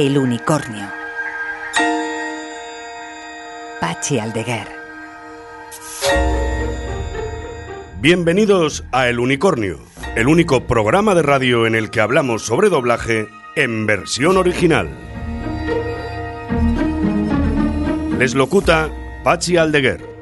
El unicornio. Pachi Aldeguer. Bienvenidos a El Unicornio, el único programa de radio en el que hablamos sobre doblaje en versión original. Les locuta Pachi Aldeguer.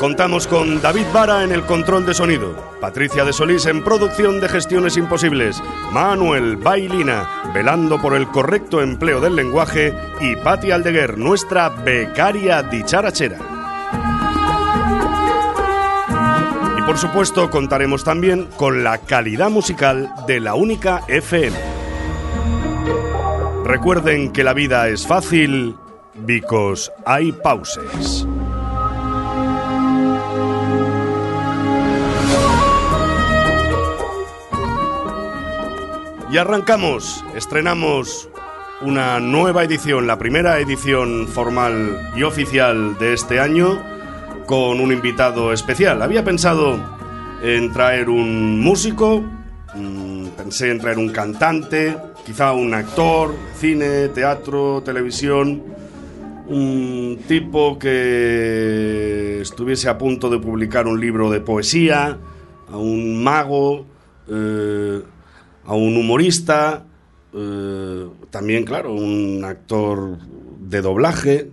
Contamos con David Vara en el control de sonido, Patricia de Solís en producción de gestiones imposibles, Manuel Bailina velando por el correcto empleo del lenguaje y Patti Aldeguer, nuestra becaria dicharachera. Y por supuesto contaremos también con la calidad musical de la única FM. Recuerden que la vida es fácil, because hay pauses. Y arrancamos, estrenamos una nueva edición, la primera edición formal y oficial de este año, con un invitado especial. Había pensado en traer un músico, mm, pensé en traer un cantante, quizá un actor, cine, teatro, televisión, un tipo que estuviese a punto de publicar un libro de poesía, a un mago, eh, a un humorista, eh, también, claro, un actor de doblaje,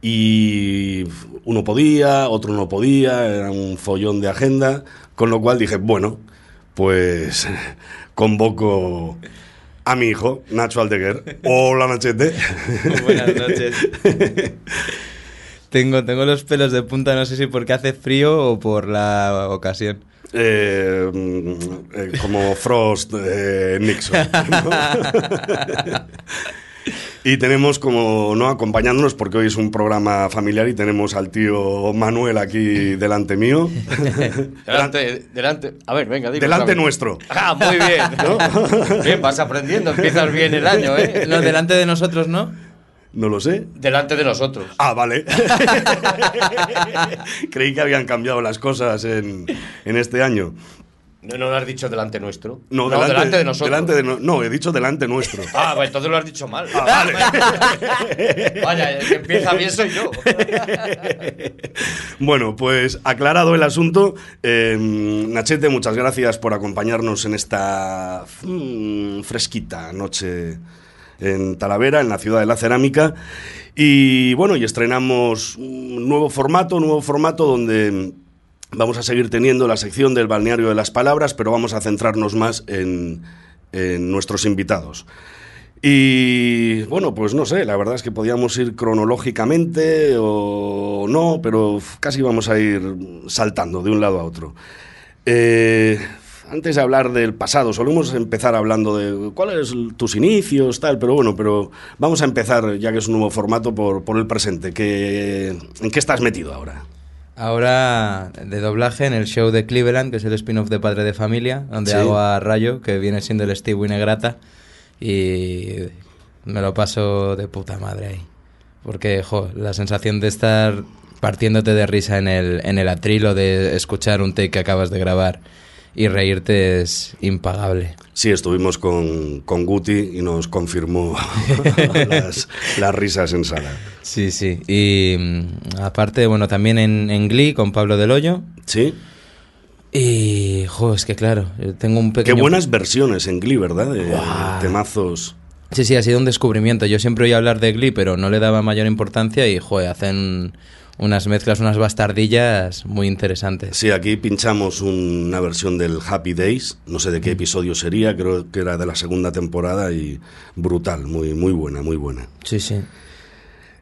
y uno podía, otro no podía, era un follón de agenda, con lo cual dije, bueno, pues convoco a mi hijo, Nacho Aldeguer. Hola, Nachete. Buenas noches. tengo, tengo los pelos de punta, no sé si porque hace frío o por la ocasión. Eh, eh, como Frost eh, Nixon. ¿no? y tenemos como no acompañándonos porque hoy es un programa familiar y tenemos al tío Manuel aquí delante mío. Delante, delante. A ver, venga, dime. delante nuestro. Ah, muy bien. Bien, vas aprendiendo, empiezas bien el año, ¿eh? No, delante de nosotros, ¿no? No lo sé. Delante de nosotros. Ah, vale. Creí que habían cambiado las cosas en, en este año. No, no lo has dicho delante nuestro. No, delante, de nosotros. delante de no, no, he dicho delante nuestro. Ah, pues entonces lo has dicho mal. Ah, vale. Vaya, el que empieza bien soy yo. Bueno, pues aclarado el asunto, eh, Nachete, muchas gracias por acompañarnos en esta mm, fresquita noche en Talavera, en la ciudad de la cerámica. Y bueno, y estrenamos un nuevo formato, un nuevo formato donde vamos a seguir teniendo la sección del balneario de las palabras, pero vamos a centrarnos más en, en nuestros invitados. Y bueno, pues no sé, la verdad es que podíamos ir cronológicamente o no, pero casi vamos a ir saltando de un lado a otro. Eh, antes de hablar del pasado, solemos empezar hablando de cuáles tus inicios, tal, pero bueno, pero vamos a empezar, ya que es un nuevo formato, por, por el presente. Que, ¿En qué estás metido ahora? Ahora de doblaje en el show de Cleveland, que es el spin-off de Padre de Familia, donde Sí. hago a Rayo, que viene siendo el Steve Winegrata, y me lo paso de puta madre ahí. Porque, jo, la sensación de estar partiéndote de risa en el, en el atril o de escuchar un take que acabas de grabar y reírte es impagable. Sí, estuvimos con, con Guti y nos confirmó las, las risas en sala. Sí, sí. Y mm, aparte, bueno, también en, en Glee con Pablo Del Hoyo. ¿Sí? Y, jo, es que claro, tengo un Qué pequeño... buenas versiones en Glee, ¿verdad? De temazos. Sí, sí, ha sido un descubrimiento. Yo siempre oía hablar de Glee, pero no le daba mayor importancia y, joder, hacen unas mezclas, unas bastardillas muy interesantes. Sí, aquí pinchamos una versión del Happy Days, no sé de qué episodio sería, creo que era de la segunda temporada y brutal, muy, muy buena, muy buena. Sí, sí.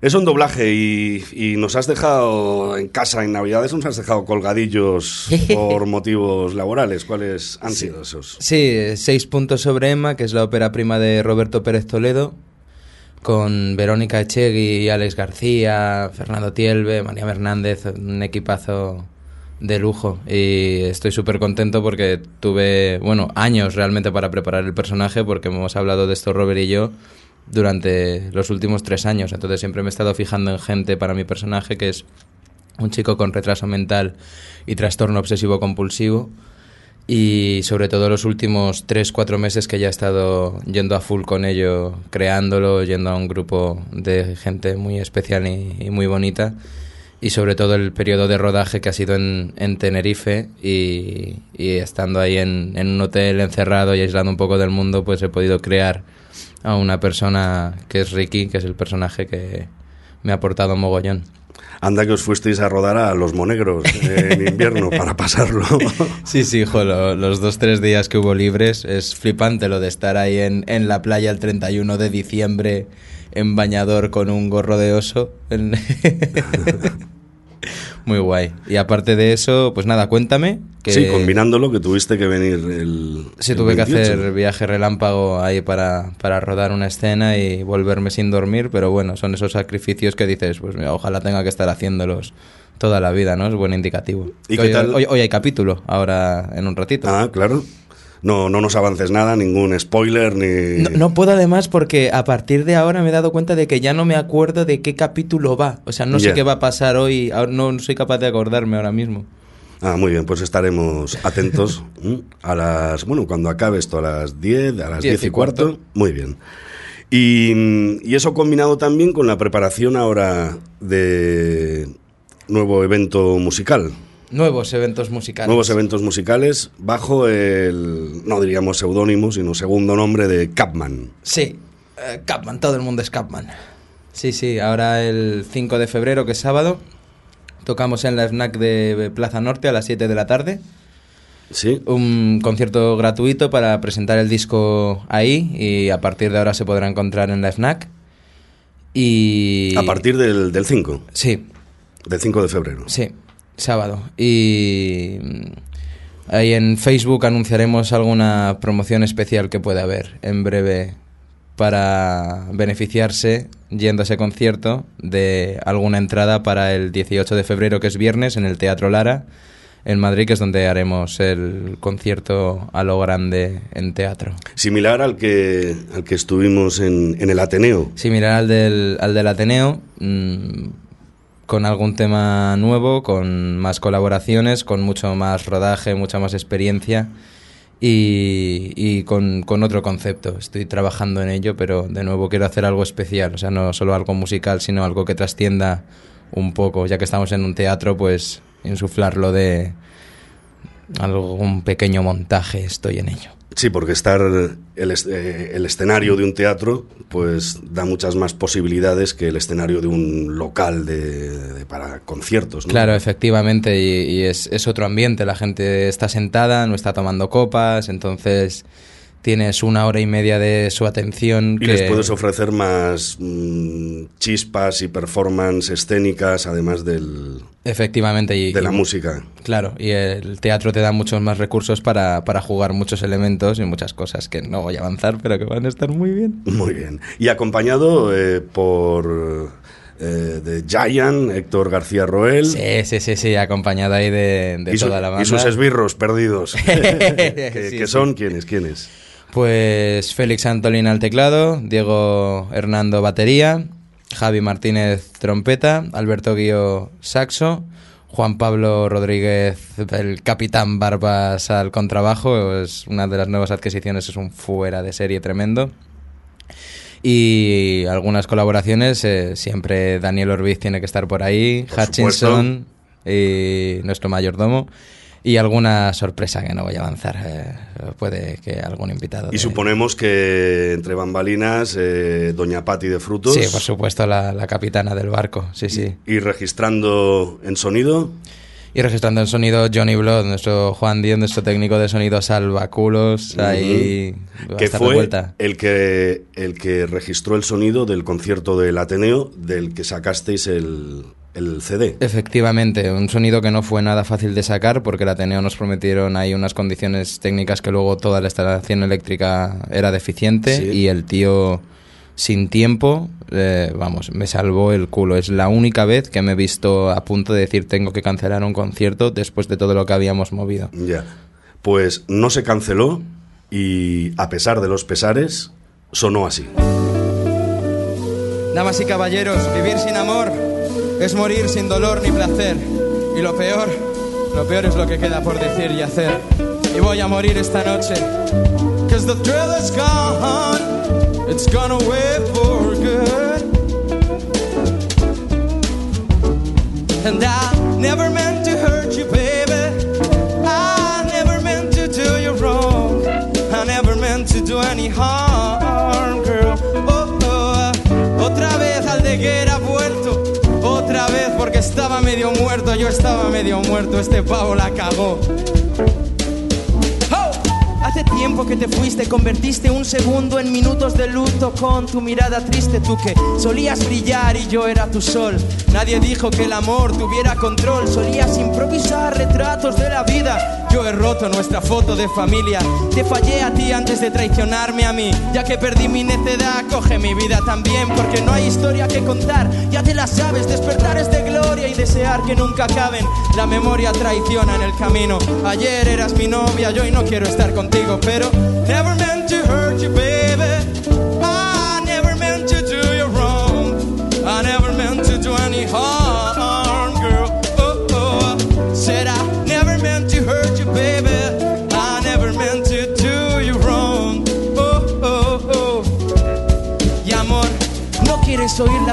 Es un doblaje y, y nos has dejado en casa en Navidades, nos has dejado colgadillos por motivos laborales. ¿Cuáles han sido esos? Sí, seis puntos sobre Emma, que es la ópera prima de Roberto Pérez Toledo, con Verónica Echegui, Alex García, Fernando Tielbe, María Hernández, un equipazo de lujo. Y estoy súper contento porque tuve, bueno, años realmente para preparar el personaje, porque hemos hablado de esto Robert y yo durante los últimos tres años. Entonces siempre me he estado fijando en gente para mi personaje, que es un chico con retraso mental y trastorno obsesivo compulsivo. Y sobre todo los últimos tres, cuatro meses que ya he estado yendo a full con ello, creándolo, yendo a un grupo de gente muy especial y, y muy bonita. Y sobre todo el periodo de rodaje que ha sido en, en Tenerife y, y estando ahí en, en un hotel encerrado y aislado un poco del mundo, pues he podido crear a una persona que es Ricky, que es el personaje que me ha aportado mogollón. Anda que os fuisteis a rodar a Los Monegros en invierno para pasarlo. Sí, sí, hijo, lo- los dos, tres días que hubo libres es flipante lo de estar ahí en, en la playa el 31 de diciembre en bañador con un gorro de oso. En- Muy guay. Y aparte de eso, pues nada, cuéntame. Que Sí, combinándolo, que tuviste que venir el. Sí, el tuve que 28. hacer viaje relámpago ahí para, para rodar una escena y volverme sin dormir, pero bueno, son esos sacrificios que dices, pues mira, ojalá tenga que estar haciéndolos toda la vida, ¿no? Es buen indicativo. ¿Y hoy, qué tal? Hoy, hoy hay capítulo, ahora en un ratito. Ah, claro. No, no nos avances nada, ningún spoiler ni. No, no puedo además porque a partir de ahora me he dado cuenta de que ya no me acuerdo de qué capítulo va. O sea, no sé qué va a pasar hoy, ahora no soy capaz de acordarme ahora mismo. Ah, muy bien, pues estaremos atentos a las. Bueno, cuando acabe esto, a las 10, a las 10 Diez y cuarto. cuarto. Muy bien. Y, y eso combinado también con la preparación ahora de nuevo evento musical. Nuevos eventos musicales. Nuevos eventos musicales bajo el, no diríamos seudónimo, sino segundo nombre de Capman. Sí, eh, Capman, todo el mundo es Capman. Sí, sí, ahora el 5 de febrero, que es sábado, tocamos en la FNAC de Plaza Norte a las 7 de la tarde. ¿Sí? Un concierto gratuito para presentar el disco ahí y a partir de ahora se podrá encontrar en la FNAC. Y... A partir del, del 5, Sí, del 5 de febrero. Sí, sábado. Y mm, ahí en Facebook anunciaremos alguna promoción especial que pueda haber en breve para beneficiarse yendo a ese concierto de alguna entrada para el 18 de febrero, que es viernes, en el Teatro Lara, en Madrid, que es donde haremos el concierto a lo grande en teatro. Similar al que, al que estuvimos en, en el Ateneo. Similar al del, al del Ateneo, mm, con algún tema nuevo, con más colaboraciones, con mucho más rodaje, mucha más experiencia y, y con, con otro concepto. Estoy trabajando en ello, pero de nuevo quiero hacer algo especial, o sea, no solo algo musical, sino algo que trascienda un poco, ya que estamos en un teatro, pues insuflarlo de algún pequeño montaje, estoy en ello. Sí, porque estar el, eh, el escenario de un teatro pues da muchas más posibilidades que el escenario de un local de, de- para conciertos. ¿no? Claro, efectivamente, y, y es, es otro ambiente. La gente está sentada, no está tomando copas, entonces tienes una hora y media de su atención. Y que, les puedes ofrecer más mm, chispas y performance escénicas, además del, Efectivamente, y, de la y- música. Claro, y el teatro te da muchos más recursos para, para jugar muchos elementos y muchas cosas que no voy a avanzar, pero que van a estar muy bien. Muy bien. Y acompañado eh, por eh, de Giant, Héctor García Roel Sí, sí, sí, sí, acompañado ahí de, de y, su- toda la banda. y sus esbirros perdidos. que, Sí, que sí. son quiénes, quiénes. Pues Félix Antolín al teclado, Diego Hernando batería, Javi Martínez trompeta, Alberto Guío saxo, Juan Pablo Rodríguez el capitán Barbas al contrabajo, es una de las nuevas adquisiciones, es un fuera de serie tremendo. Y algunas colaboraciones, eh, siempre Daniel Orbiz tiene que estar por ahí, Por Hutchinson y nuestro mayordomo. Y alguna sorpresa que no voy a avanzar. eh, puede que algún invitado. Y de- suponemos que entre bambalinas, eh, Doña Patti de Frutos. Sí, por supuesto, la, la capitana del barco. Sí, sí. Y registrando en sonido. Y registrando el sonido Johnny Blood, nuestro Juan Díaz, nuestro técnico de sonido salvaculos, ahí que hasta fue el que, el que registró el sonido del concierto del Ateneo del que sacasteis el, el CD. Efectivamente, un sonido que no fue nada fácil de sacar porque el Ateneo nos prometieron ahí unas condiciones técnicas que luego toda la instalación eléctrica era deficiente Sí. y el tío sin tiempo, eh, vamos, me salvó el culo. Es la única vez que me he visto a punto de decir tengo que cancelar un concierto después de todo lo que habíamos movido. Ya. Pues no se canceló y a pesar de los pesares, sonó así. Damas y caballeros, vivir sin amor es morir sin dolor ni placer. Y lo peor, lo peor es lo que queda por decir y hacer. Y voy a morir esta noche. Cause the thrill is gone. It's gone away for good. And I never meant to hurt you, baby. I never meant to do you wrong. I never meant to do any harm, estaba medio muerto. Yo estaba medio muerto. Este pavo la cagó. Hace tiempo que te fuiste, convertiste un segundo en minutos de luto con tu mirada triste, tú que solías brillar y yo era tu sol. Nadie dijo que el amor tuviera control, solías improvisar retratos de la vida. He roto nuestra foto de familia, te fallé a ti antes de traicionarme a mí, ya que perdí mi necedad, coge mi vida también, porque no hay historia que contar, ya te la sabes, despertar es de gloria y desear que nunca acaben. La memoria traiciona en el camino. Ayer eras mi novia, yo hoy no quiero estar contigo, pero never meant to hurt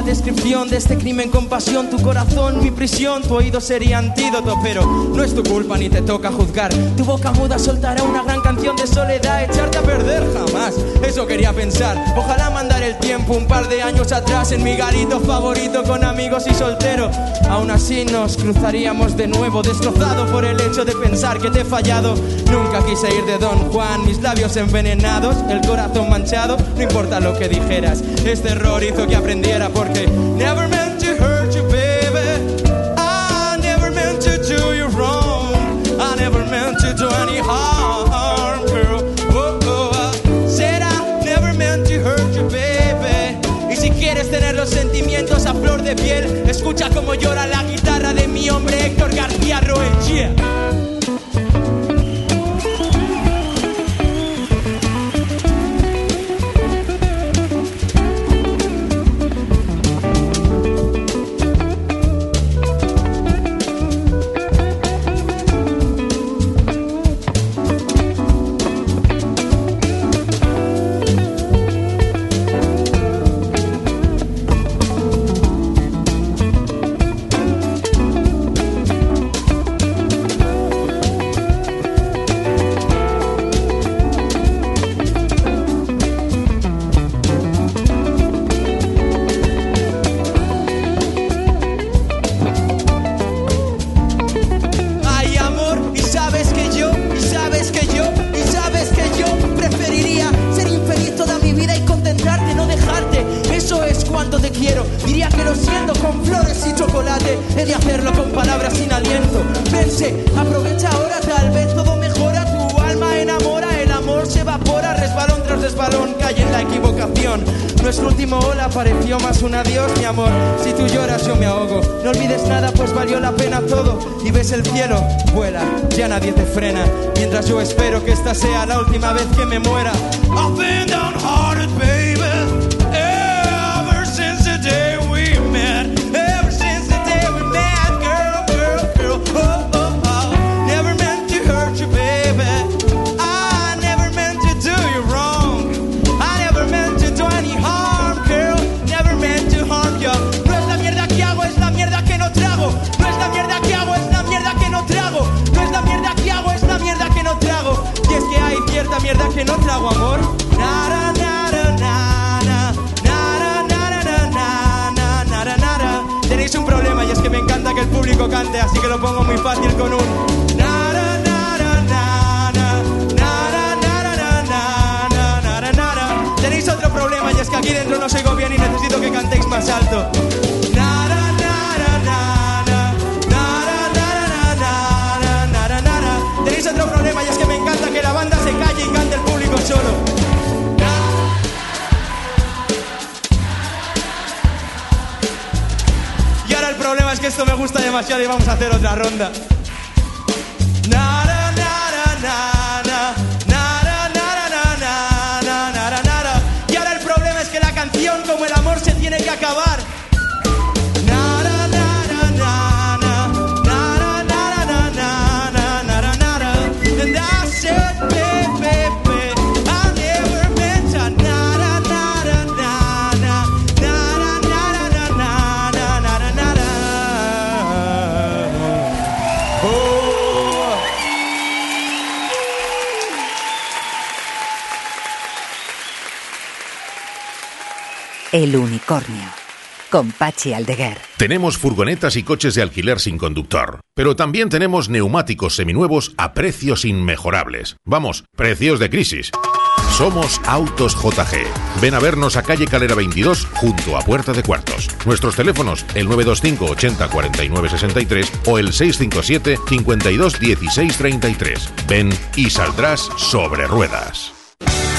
descripción de este crimen con pasión. Tu corazón, mi prisión, tu oído sería antídoto. Pero no es tu culpa ni te toca juzgar. Tu boca muda soltará una gran canción de soledad. Echarte a perder jamás, eso quería pensar. Ojalá mandar el tiempo un par de años atrás en mi garito favorito con amigos y soltero. Aún así nos cruzaríamos de nuevo, destrozado por el hecho de pensar que te he fallado. Nunca quise ir de Don Juan, mis labios envenenados, el corazón manchado. No importa lo que dijeras, este error hizo que aprendiera porque never meant to hurt you, baby. I never meant to do you wrong. I never meant to do any harm, girl. Oh, oh. Said I never meant to hurt you, baby. Y si quieres tener los sentimientos a flor de piel, escucha como llora la guitarra de mi hombre Héctor García Roel. Esto me gusta demasiado y vamos a hacer otra ronda. El unicornio. Con Pachi Aldeguer. Tenemos furgonetas y coches de alquiler sin conductor, pero también tenemos neumáticos seminuevos a precios inmejorables. Vamos, precios de crisis. Somos Autos JG. Ven a vernos a calle Calera 22 junto a Puerta de Cuartos. Nuestros teléfonos el 925 80 49 63 o el 657 52 16 33. Ven y saldrás sobre ruedas.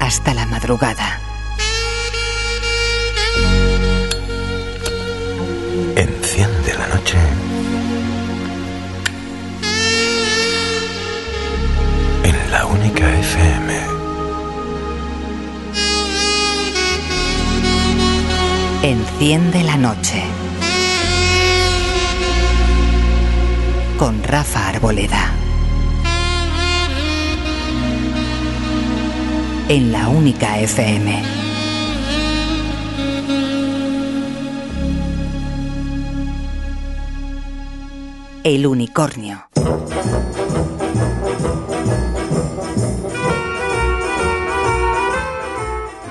hasta la madrugada. Enciende la noche. En la única FM. Enciende la noche. Con Rafa Arboleda. En la única FM. El unicornio.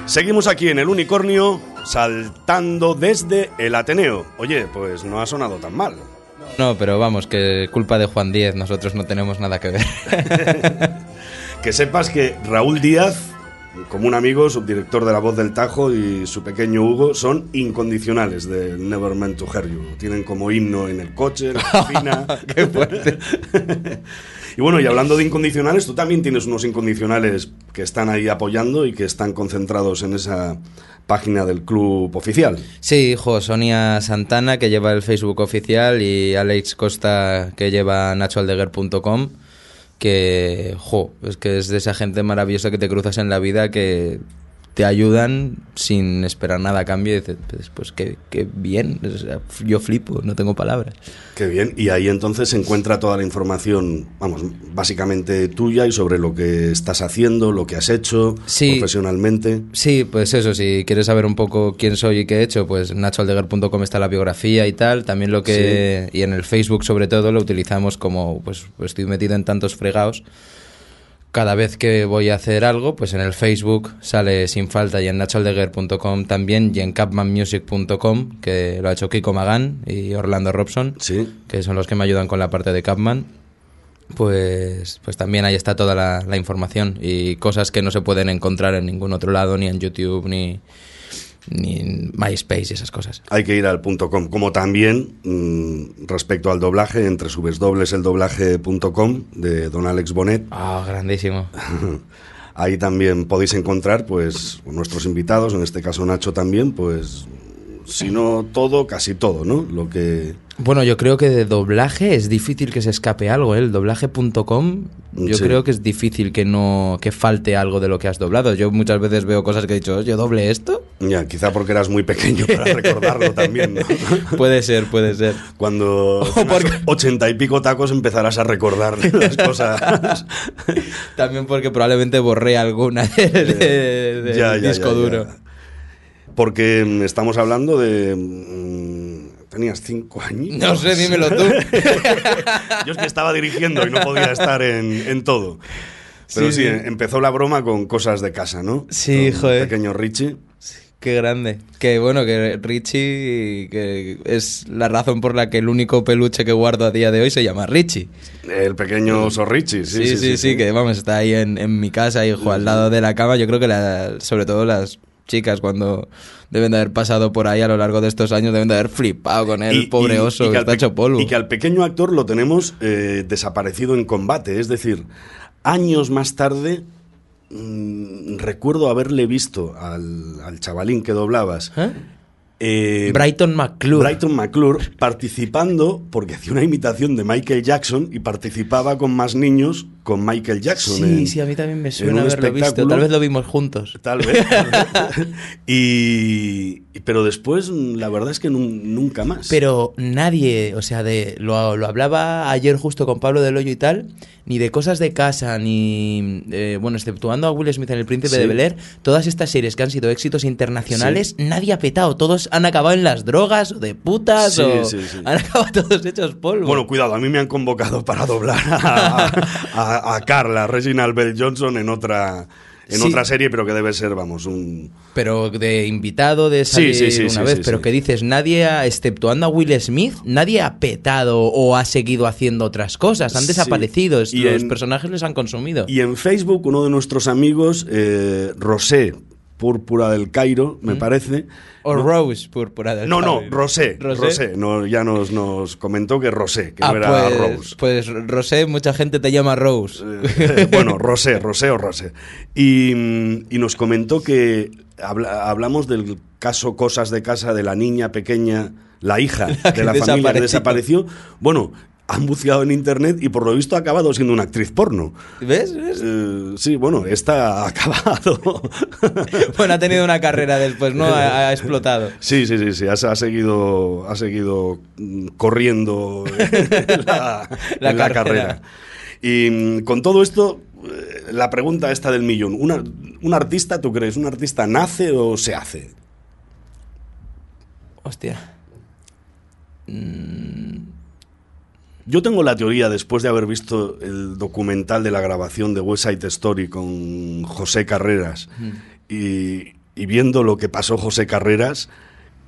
Seguimos aquí en el unicornio, saltando desde el Ateneo. Oye, pues no ha sonado tan mal. No, pero vamos, que culpa de Juan Díez, nosotros no tenemos nada que ver. Que sepas que Raúl Díaz, como un amigo, subdirector de La Voz del Tajo, y su pequeño Hugo son incondicionales de Never Meant to Hear You. Tienen como himno en el coche, en la cocina. Qué fuerte. y bueno, y hablando de incondicionales, tú también tienes unos incondicionales que están ahí apoyando y que están concentrados en esa página del club oficial. Sí, hijo, Sonia Santana, que lleva el Facebook oficial, y Alex Costa, que lleva nachoaldeguer.com, que, jo, es que es de esa gente maravillosa que te cruzas en la vida que te ayudan sin esperar nada a cambio y dices, pues, pues qué, qué bien, o sea, yo flipo, no tengo palabras. Qué bien. Y ahí entonces se encuentra toda la información, vamos, básicamente tuya y sobre lo que estás haciendo, lo que has hecho Sí. profesionalmente. Sí, pues eso, si quieres saber un poco quién soy y qué he hecho, pues nachoaldeguer.com está la biografía y tal, también lo que... Y en el Facebook sobre todo lo utilizamos como, pues, pues estoy metido en tantos fregados. Cada vez que voy a hacer algo, pues en el Facebook sale sin falta y en nachoaldeguer.com también y en capmanmusic.com, que lo ha hecho Kiko Magán y Orlando Robson, Sí. que son los que me ayudan con la parte de Capman. Pues, pues también ahí está toda la, la información y cosas que no se pueden encontrar en ningún otro lado, ni en YouTube, ni, ni en MySpace y esas cosas. Hay que ir al punto .com, como también mm, respecto al doblaje, entre subesdobleseldoblaje.com de Don Alex Bonet. Ah, grandísimo. Ahí también podéis encontrar pues nuestros invitados, en este caso Nacho también, pues si no todo, casi todo, ¿no? Lo que Bueno, yo creo que de doblaje es difícil que se escape algo, ¿eh? El doblaje.com, yo Sí. creo que es difícil que no que falte algo de lo que has doblado. Yo muchas veces veo cosas que he dicho, yo doble esto. Ya, quizá porque eras muy pequeño para recordarlo también, ¿no? Puede ser, puede ser. Cuando ochenta y pico tacos empezarás a recordar las cosas. También porque probablemente borré alguna del, ya, disco ya, ya. Porque mm, estamos hablando de... mm, Tenías cinco años. No sé, dímelo tú. Yo es que estaba dirigiendo y no podía estar en, en todo. Pero sí, Sí, sí. empezó la broma con cosas de casa, ¿no? Sí, Con joder. Pequeño Richie. Qué grande. Que bueno, que Richie que es la razón por la que el único peluche que guardo a día de hoy se llama Richie. El pequeño oso Richie, sí, Sí, sí, sí, que vamos, está ahí en, en mi casa, hijo, al lado de la cama. Yo creo que la- sobre todo las chicas cuando deben de haber pasado por ahí a lo largo de estos años deben de haber flipado con el Y- pobre y- oso y que está hecho polvo. Y que al pequeño actor lo tenemos eh, desaparecido en combate. Es decir, años más tarde mm, recuerdo haberle visto al, al chavalín que doblabas. ¿Eh? eh, Brighton McClure. Brighton McClure participando, porque hacía una imitación de Michael Jackson y participaba con más niños con Michael Jackson. Sí, en- sí, a mí también me en suena haberlo visto. Tal vez lo vimos juntos. Tal vez. y, pero después, la verdad es que nun- nunca más. Pero nadie, o sea, de lo, lo hablaba ayer justo con Pablo del Hoyo y tal, ni de cosas de casa, ni, eh, bueno, exceptuando a Will Smith en El Príncipe Sí. de Bel Air, todas estas series que han sido éxitos internacionales, nadie ha petado, todos han acabado en las drogas, o de putas, Sí, o sí, sí. han acabado todos hechos polvo. Bueno, cuidado, a mí me han convocado para doblar a, a- a Carla, Reginald Bell Johnson, en otra, en Sí. otra serie, pero que debe ser, vamos, un... pero de invitado de salir sí, sí, una vez, pero que dices, nadie, ha, exceptuando a Will Smith, nadie ha petado o ha seguido haciendo otras cosas, han desaparecido, Y los en- personajes les han consumido. Y en Facebook, uno de nuestros amigos, eh, Rosé, Púrpura del Cairo, me parece... O ¿no? Rose, púrpura del No, no, Cairo. Rosé, ¿Rosé? Rosé, no, ya nos, nos comentó que Rosé, que Ah, no era pues, Rose. pues Rosé, mucha gente te llama Rose. Eh, bueno, Rosé, Rosé o Rosé. Y, mm, y nos comentó que habla- hablamos del caso Cosas de Casa de la niña pequeña, la hija La de la familia que desapareció. Bueno, han buceado en internet y por lo visto ha acabado siendo una actriz porno. ¿Ves? ¿Ves? Eh, sí, bueno, esta ha acabado. Bueno, ha tenido una carrera después, ¿no? Ha, ha explotado. Sí, sí, sí, sí, ha, ha seguido, ha seguido mm, corriendo en la, La en la carrera. Y mm, con todo esto, eh, la pregunta esta del millón. Una- ¿Un artista, tú crees, un artista nace o se hace? Hostia. Yo tengo la teoría, después de haber visto el documental de la grabación de West Side Story con José Carreras y, y viendo lo que pasó José Carreras,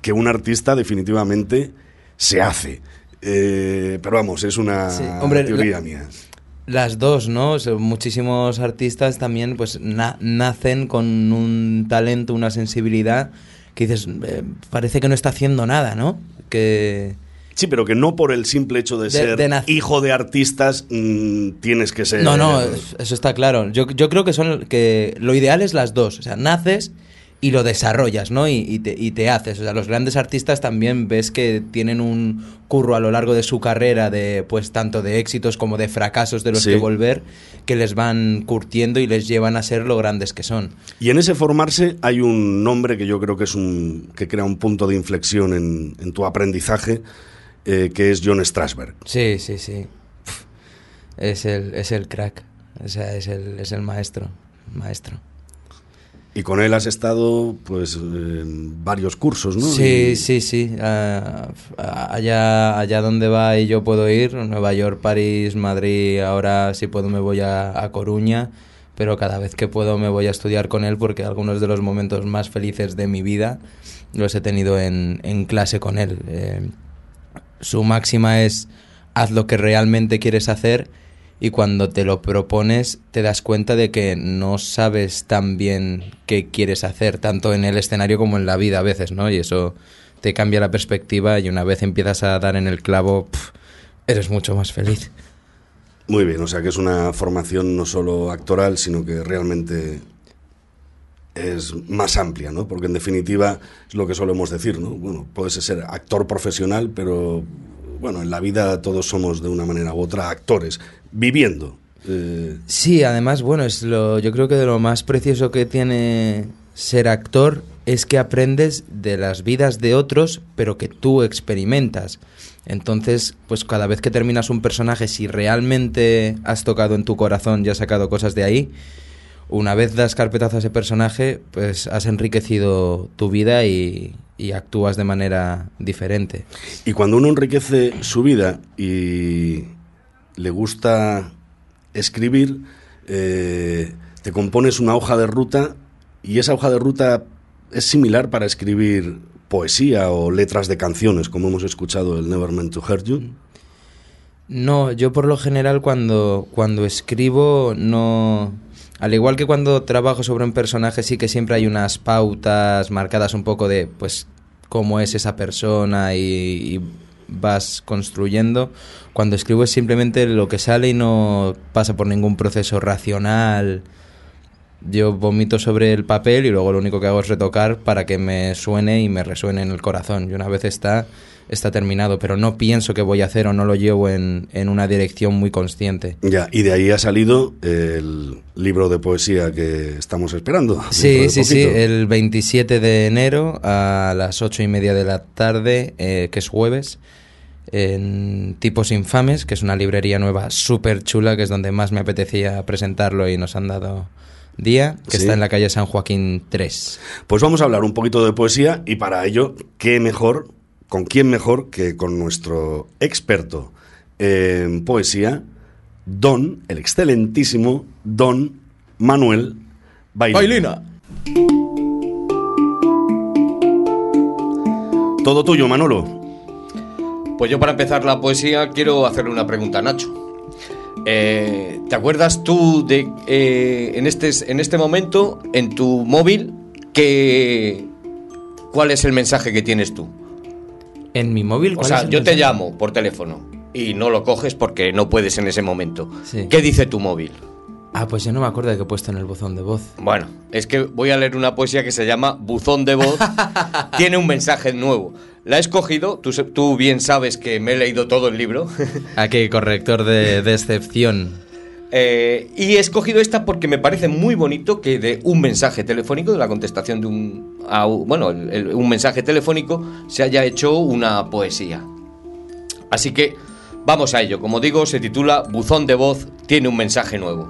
que un artista definitivamente se hace. Eh, pero vamos, es una Sí, hombre, teoría la- mía. Las dos, ¿no? Muchísimos artistas también pues na- nacen con un talento, una sensibilidad que dices, eh, parece que no está haciendo nada, ¿no? Que... Sí, pero que no por el simple hecho de, De- ser de hijo de artistas mm, tienes que ser... No, no, eso está claro. Yo, yo creo que son que lo ideal es las dos. O sea, naces y lo desarrollas, ¿no? Y, y te, y te haces. O sea, los grandes artistas también ves que tienen un curro a lo largo de su carrera de, pues, tanto de éxitos como de fracasos de los Sí. que volver, que les van curtiendo y les llevan a ser lo grandes que son. Y en ese formarse hay un nombre que yo creo que es un que crea un punto de inflexión en, en tu aprendizaje, eh, que es John Strasberg. Sí, sí, sí. Es el, es el crack. O sea, es el, es el maestro. Maestro. Y con él has estado, pues, en varios cursos, ¿no? Sí, sí, sí. Ah, allá, allá donde va y yo puedo ir, Nueva York, París, Madrid, ahora si puedo me voy a, a Coruña, pero cada vez que puedo me voy a estudiar con él porque algunos de los momentos más felices de mi vida los he tenido en, en clase con él. Eh, su máxima es haz lo que realmente quieres hacer y cuando te lo propones te das cuenta de que no sabes tan bien qué quieres hacer, tanto en el escenario como en la vida a veces, ¿no? Y eso te cambia la perspectiva y una vez empiezas a dar en el clavo, eres mucho más feliz. Muy bien, o sea que es una formación no solo actoral, sino que realmente es más amplia, ¿no? Porque en definitiva es lo que solemos decir, ¿no? Bueno, puedes ser actor profesional, pero bueno, en la vida todos somos de una manera u otra actores, viviendo. Eh, Sí, además, bueno, es lo, yo creo que de lo más precioso que tiene ser actor es que aprendes de las vidas de otros, pero que tú experimentas. Entonces, pues cada vez que terminas un personaje, si realmente has tocado en tu corazón y has sacado cosas de ahí, una vez das carpetazo a ese personaje, pues has enriquecido tu vida y, y actúas de manera diferente. Y cuando uno enriquece su vida y le gusta escribir, eh, te compones una hoja de ruta y esa hoja de ruta es similar para escribir poesía o letras de canciones, como hemos escuchado el Never Meant to Hurt You. No, yo por lo general cuando, cuando escribo no... Al igual que cuando trabajo sobre un personaje sí que siempre hay unas pautas marcadas un poco de pues cómo es esa persona y, y vas construyendo. Cuando escribo es simplemente lo que sale y no pasa por ningún proceso racional. Yo vomito sobre el papel y luego lo único que hago es retocar para que me suene y me resuene en el corazón. Y una vez está, está terminado, pero no pienso que voy a hacer o no lo llevo en, en una dirección muy consciente. Ya, y de ahí ha salido el libro de poesía que estamos esperando. Sí, de sí, sí, el 27 de enero a las ocho y media de la tarde, eh, que es jueves, en Tipos Infames, que es una librería nueva súper chula, que es donde más me apetecía presentarlo y nos han dado día, que Sí. está en la calle San Joaquín 3. Pues vamos a hablar un poquito de poesía y para ello, ¿qué mejor, con quién mejor que con nuestro experto en poesía, Don, el excelentísimo Don Manuel Bailina. Todo tuyo, Manolo. Pues yo para empezar la poesía quiero hacerle una pregunta a Nacho. Eh, ¿Te acuerdas tú de eh, en, este, en este momento en tu móvil que cuál es el mensaje que tienes tú? En mi móvil, O ¿cuál sea, yo te llamo por teléfono y no lo coges porque no puedes en ese momento. Sí. ¿Qué dice tu móvil? Ah, pues yo no me acuerdo de que he puesto en el buzón de voz. Bueno, es que voy a leer una poesía que se llama Buzón de voz. Tiene un mensaje nuevo. La he escogido, tú, bien sabes que me he leído todo el libro. Aquí, corrector de, de excepción. Eh, y he escogido esta porque me parece muy bonito que de un mensaje telefónico, de la contestación de un. bueno, un mensaje telefónico, se haya hecho una poesía. Así que vamos a ello. Como digo, se titula Buzón de voz, tiene un mensaje nuevo.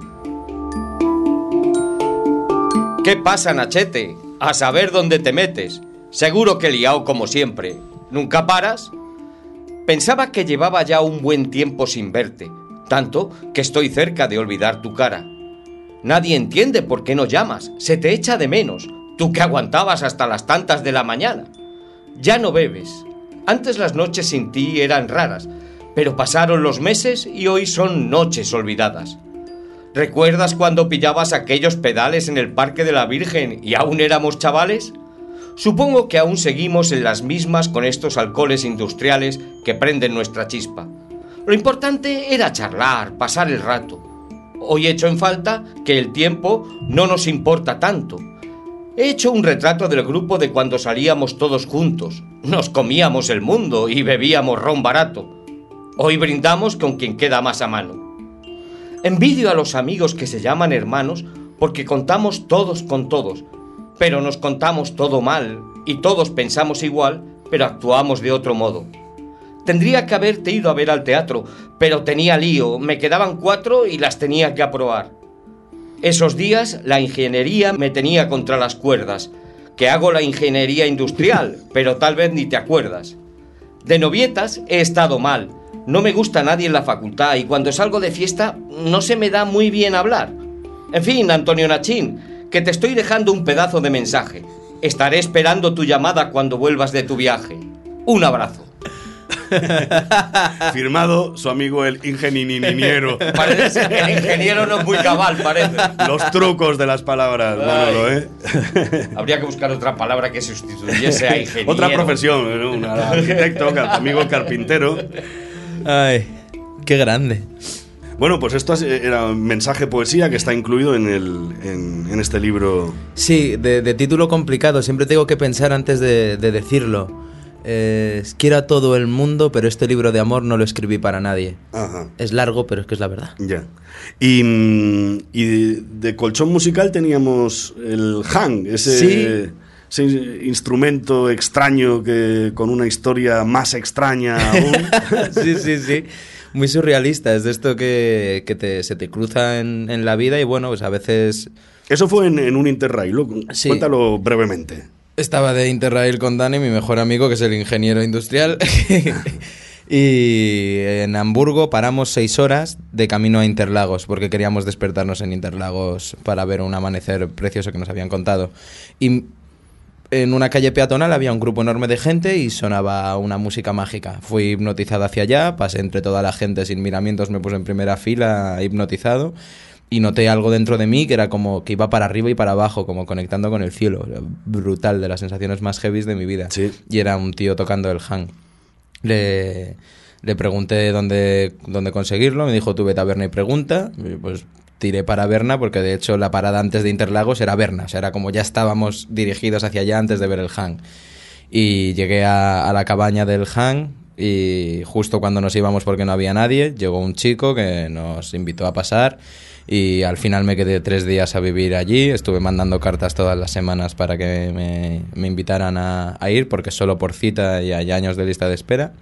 ¿Qué pasa, Nachete? A saber dónde te metes. Seguro que liado como siempre. ¿Nunca paras? Pensaba que llevaba ya un buen tiempo sin verte, tanto que estoy cerca de olvidar tu cara. Nadie entiende por qué no llamas, se te echa de menos, tú que aguantabas hasta las tantas de la mañana. Ya no bebes. Antes las noches sin ti eran raras, pero pasaron los meses y hoy son noches olvidadas. ¿Recuerdas cuando pillabas aquellos pedales en el Parque de la Virgen y aún éramos chavales? Supongo que aún seguimos en las mismas con estos alcoholes industriales que prenden nuestra chispa. Lo importante era charlar, pasar el rato. Hoy echo en falta que el tiempo no nos importa tanto. He hecho un retrato del grupo de cuando salíamos todos juntos. Nos comíamos el mundo y bebíamos ron barato. Hoy brindamos con quien queda más a mano. Envidio a los amigos que se llaman hermanos porque contamos todos con todos, pero nos contamos todo mal y todos pensamos igual, pero actuamos de otro modo. Tendría que haberte ido a ver al teatro, pero tenía lío, me quedaban cuatro y las tenía que aprobar. Esos días la ingeniería me tenía contra las cuerdas, que hago la ingeniería industrial, pero tal vez ni te acuerdas. De novietas he estado mal, no me gusta nadie en la facultad y cuando salgo de fiesta no se me da muy bien hablar. En fin, Antonio Nachín, que te estoy dejando un pedazo de mensaje. Estaré esperando tu llamada cuando vuelvas de tu viaje. Un abrazo. Firmado su amigo el ingeniero. Parece ser que el ingeniero no es muy cabal, parece. Los trucos de las palabras, Manolo, ¿eh? Habría que buscar otra palabra que sustituyese a ingeniero. Otra profesión, ¿no? un arquitecto, amigo carpintero. Ay, qué grande. Bueno, pues esto es- era un mensaje poesía que está incluido en, el, en, en este libro. Sí, de, de título complicado, siempre tengo que pensar antes de, de decirlo. Eh, quiero a todo el mundo, pero este libro de amor no lo escribí para nadie. Ajá. Es largo, pero es que es la verdad. Ya. Y, mm, y de, de colchón musical teníamos el hang, ese Sí. ese instrumento extraño que con una historia más extraña aún. sí, sí, sí. Muy surrealista. Es de esto que, que te- se te cruza en, en la vida y bueno, pues a veces Eso fue en, en un Interrail. Sí. Cuéntalo brevemente. Estaba de Interrail con Dani, mi mejor amigo, que es el ingeniero industrial. y en Hamburgo paramos seis horas de camino a Interlagos, porque queríamos despertarnos en Interlagos para ver un amanecer precioso que nos habían contado. Y en una calle peatonal había un grupo enorme de gente y sonaba una música mágica. Fui hipnotizado hacia allá, pasé entre toda la gente sin miramientos, me puse en primera fila hipnotizado y noté algo dentro de mí que era como que iba para arriba y para abajo, como conectando con el cielo. Brutal, de las sensaciones más heavies de mi vida. Sí. Y era un tío tocando el hang. Le, le pregunté dónde, dónde conseguirlo, me dijo, tú vete a Berna y pregunta. Y pues tiré para Berna porque de hecho la parada antes de Interlagos era Berna, o sea, era como ya estábamos dirigidos hacia allá antes de ver el hang. Y llegué a, a la cabaña del hang y justo cuando nos íbamos porque no había nadie, llegó un chico que nos invitó a pasar y al final me quedé tres días a vivir allí. Estuve mandando cartas todas las semanas para que me, me invitaran a, a ir porque solo por cita y hay años de lista de espera.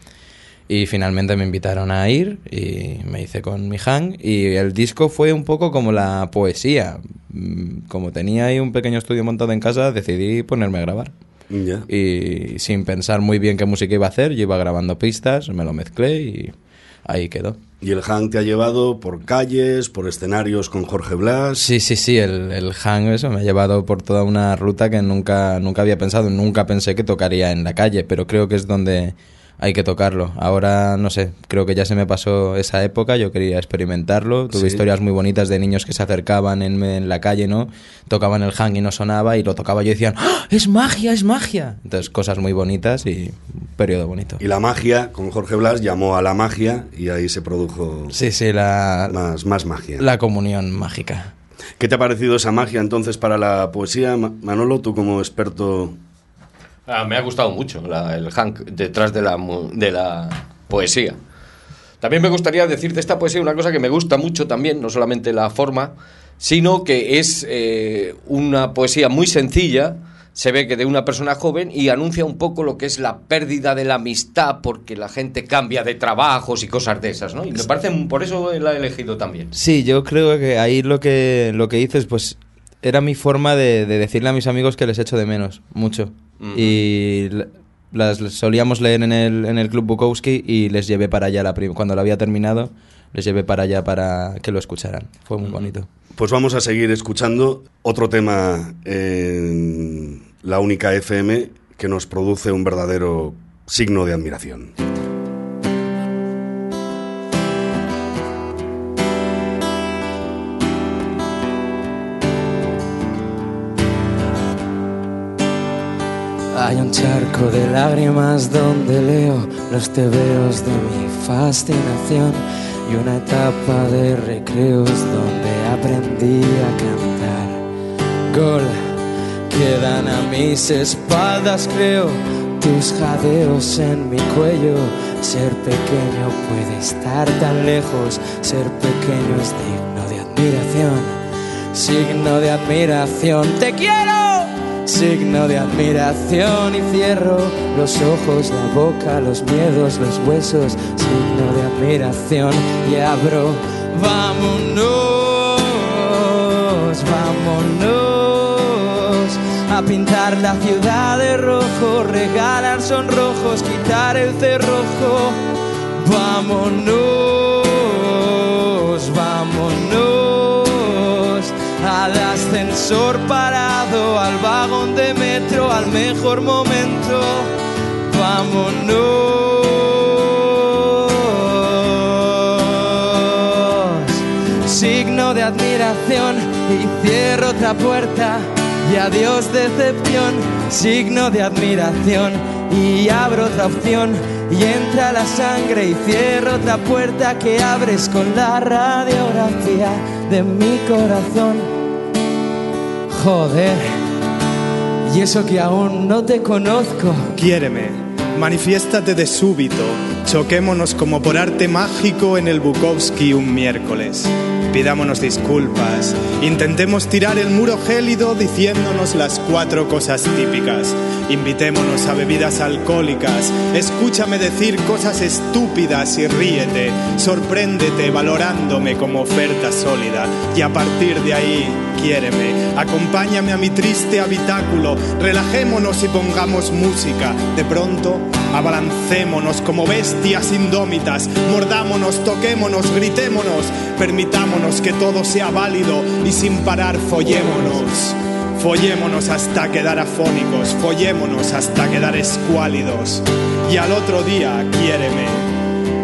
Y finalmente me invitaron a ir y me hice con mi hang y el disco fue un poco como la poesía. Mm, Como tenía ahí un pequeño estudio montado en casa, decidí ponerme a grabar. Y sin pensar muy bien qué música iba a hacer, yo iba grabando pistas, me lo mezclé y ahí quedó. Y el hang te ha llevado por calles, por escenarios con Jorge Blas. Sí, sí, sí, el, el hang eso me ha llevado por toda una ruta que nunca, nunca había pensado, nunca pensé que tocaría en la calle, pero creo que es donde hay que tocarlo. Ahora, no sé, creo que ya se me pasó esa época, yo quería experimentarlo, tuve Sí. historias muy bonitas de niños que se acercaban en, en la calle, ¿no? Tocaban el hang y no sonaba y lo tocaba yo y decían, ¡Ah, es magia, es magia. Entonces, cosas muy bonitas y un periodo bonito. Y la magia, con Jorge Blas, llamó a la magia y ahí se produjo Sí, sí, la, más, más magia. la comunión mágica. ¿Qué te ha parecido esa magia entonces para la poesía, Ma- Manolo? Tú como experto... Ah, me ha gustado mucho el Hank detrás de la, de la poesía. También me gustaría decir de esta poesía una cosa que me gusta mucho también, no solamente la forma, sino que es eh, una poesía muy sencilla, se ve que de una persona joven y anuncia un poco lo que es la pérdida de la amistad porque la gente cambia de trabajos y cosas de esas, ¿no? Me parece, por eso la he elegido también. Sí, yo creo que ahí lo que, lo que dices, pues era mi forma de decirle a mis amigos que les echo de menos, mucho. Y las solíamos leer en el, en el Club Bukowski y les llevé para allá la cuando lo había terminado, les llevé para allá para que lo escucharan. Fue muy bonito. Pues vamos a seguir escuchando otro tema en la única FM que nos produce un verdadero signo de admiración. Hay un charco de lágrimas donde leo los tebeos de mi fascinación y una etapa de recreos donde aprendí a cantar. Gol, quedan a mis espaldas, creo, tus jadeos en mi cuello. Ser pequeño puede estar tan lejos, ser pequeño es digno de admiración. Signo de admiración, te quiero. Signo de admiración y cierro los ojos, la boca, los miedos, los huesos. Signo de admiración y abro. Vámonos, vámonos a pintar la ciudad de rojo, regalar sonrojos, quitar el cerrojo. Vámonos, vámonos al ascensor parado, al vagón de metro, al mejor momento. Vámonos, signo de admiración y cierro otra puerta y adiós decepción, signo de admiración y abro otra opción y entra la sangre y cierro otra puerta que abres con la radiografía de mi corazón. Joder, y eso que aún no te conozco. Quiéreme, manifiéstate de súbito, choquémonos como por arte mágico en el Bukowski un miércoles. Pidámonos disculpas, intentemos tirar el muro gélido diciéndonos las cuatro cosas típicas. Invitémonos a bebidas alcohólicas, escúchame decir cosas estúpidas y ríete, sorpréndete valorándome como oferta sólida y a partir de ahí quiéreme, acompáñame a mi triste habitáculo, relajémonos y pongamos música. De pronto, abalancémonos como bestias indómitas, mordámonos, toquémonos, gritémonos, permitámonos que todo sea válido y sin parar follémonos. Follémonos hasta quedar afónicos, follémonos hasta quedar escuálidos. Y al otro día, quiéreme.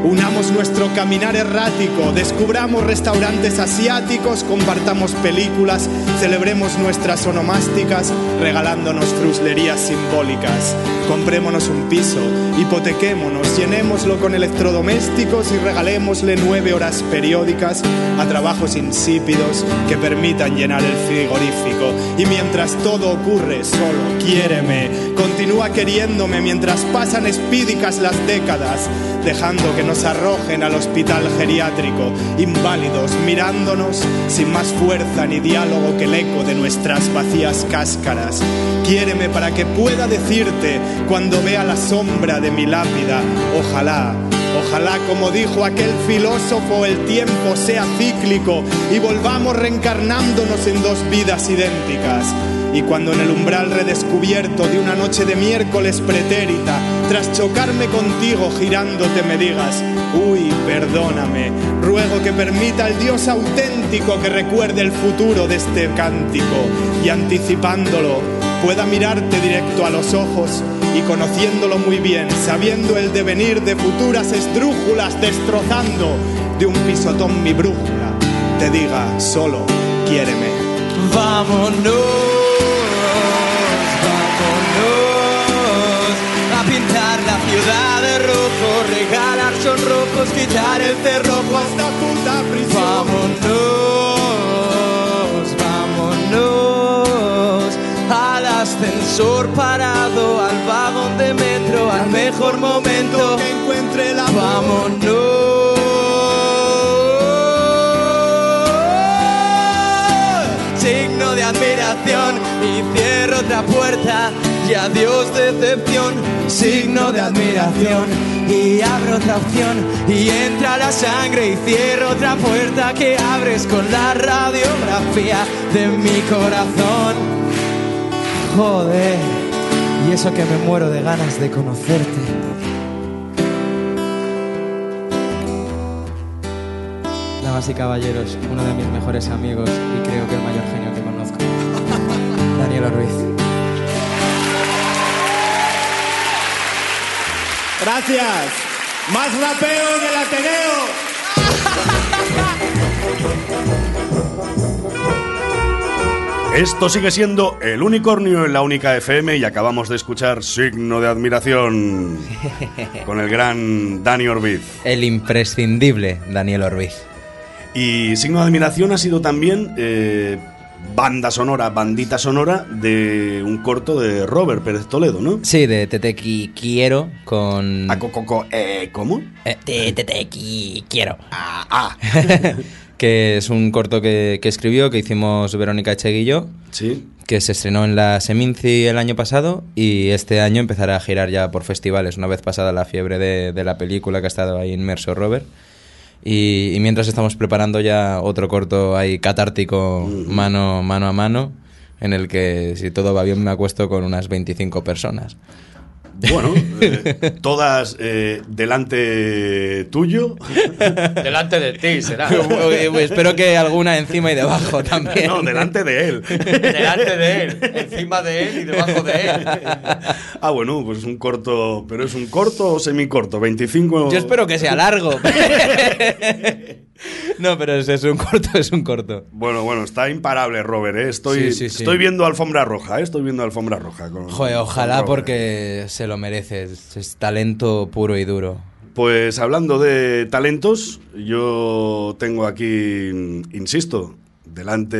Unamos nuestro caminar errático, descubramos restaurantes asiáticos, compartamos películas, celebremos nuestras onomásticas, regalándonos fruslerías simbólicas. Comprémonos un piso, hipotequémonos, llenémoslo con electrodomésticos y regalémosle nueve horas periódicas a trabajos insípidos que permitan llenar el frigorífico. Y mientras todo ocurre, solo quiéreme, continúa queriéndome mientras pasan espídicas las décadas, dejando que nos arrojen al hospital geriátrico, inválidos, mirándonos sin más fuerza ni diálogo que el eco de nuestras vacías cáscaras. Quiéreme para que pueda decirte cuando vea la sombra de mi lápida, ojalá. Ojalá, como dijo aquel filósofo, el tiempo sea cíclico y volvamos reencarnándonos en dos vidas idénticas. Y cuando en el umbral redescubierto de una noche de miércoles pretérita, tras chocarme contigo girándote me digas, uy, perdóname, ruego que permita al Dios auténtico que recuerde el futuro de este cántico y anticipándolo pueda mirarte directo a los ojos y conociéndolo muy bien, sabiendo el devenir de futuras esdrújulas, destrozando de un pisotón mi brújula, te diga solo, quiéreme. Vámonos, ciudad de rojo, regalar sonrojos, quitar el cerrojo hasta puta prisión. Vámonos, vámonos al ascensor parado, al vagón de metro, al mejor momento. Que encuentre la Vámonos, y adiós decepción, signo de admiración y abro otra opción y entra la sangre y cierro otra puerta que abres con la radiografía de mi corazón. Joder, y eso que me muero de ganas de conocerte. Damas y caballeros, uno de mis mejores amigos y creo que el mayor genio que conozco. Daniel Ruiz. Gracias. Más rapeo del Ateneo. Esto sigue siendo El Unicornio en la única FM y acabamos de escuchar Signo de Admiración con el gran Dani Orbiz. El imprescindible Daniel Orbiz. Y Signo de Admiración ha sido también eh, banda sonora, bandita sonora de un corto de Robert Pérez Toledo, ¿no? Sí, de Tete Qui- Quiero con... A Cococo, eh, ¿cómo? Eh, Tete Qui- Quiero. Ah, ah. que es un corto que, que escribió, que hicimos Verónica Echegui y yo, Sí. que se estrenó en la Seminci el año pasado y este año empezará a girar ya por festivales, una vez pasada la fiebre de, de la película que ha estado ahí inmerso Robert. Y, y mientras estamos preparando ya otro corto ahí catártico mano, mano a mano, en el que si todo va bien me acuesto con unas 25 personas. Bueno, eh, todas eh, delante tuyo. Delante de ti será. Espero que alguna encima y debajo también. No, delante de él. Delante de él, encima de él y debajo de él. Ah, bueno, pues un corto, pero es un corto o semicorto, 25. Yo espero que sea largo. No, pero es, es un corto, es un corto. Bueno, bueno, está imparable Robert, ¿eh? Estoy, Sí, sí, sí. estoy viendo alfombra roja, ¿eh? Estoy viendo alfombra roja. con- Joder, ojalá porque se lo merece. Es, es talento puro y duro. Pues hablando de talentos, yo tengo aquí, insisto, delante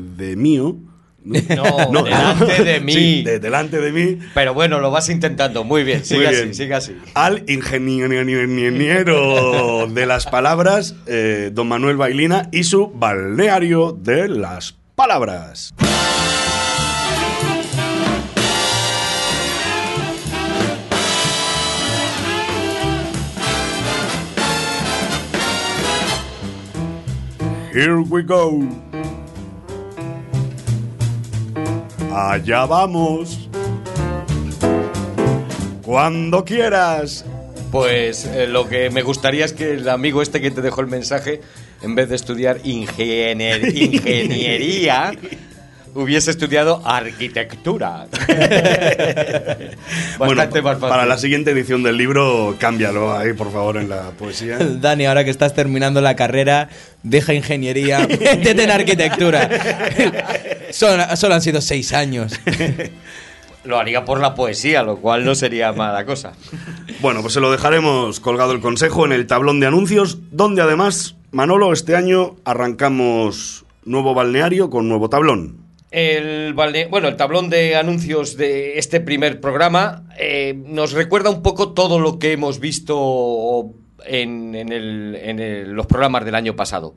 de mío, No, delante de mí. Sí, de- delante de mí. Pero bueno, lo vas intentando. Muy bien, sigue Muy así, sigue así. Al ingeniero de las palabras, eh, don Manuel Bailina, y su balneario de las palabras. Here we go. Allá vamos. Cuando quieras. Pues eh, lo que me gustaría es que el amigo este que te dejó el mensaje, en vez de estudiar ingenier- ingeniería, hubiese estudiado arquitectura. Bueno, Bastante más fácil. para la siguiente edición del libro, cámbialo ahí, por favor, en la poesía. Dani, ahora que estás terminando la carrera, deja ingeniería, métete en arquitectura. Solo, solo han sido seis años. Lo haría por la poesía, lo cual no sería mala cosa. Bueno, pues se lo dejaremos colgado el consejo en el tablón de anuncios, donde además, Manolo, este año arrancamos nuevo balneario con nuevo tablón. El, balne- bueno, el tablón de anuncios de este primer programa eh, nos recuerda un poco todo lo que hemos visto en, en el- en el- los programas del año pasado.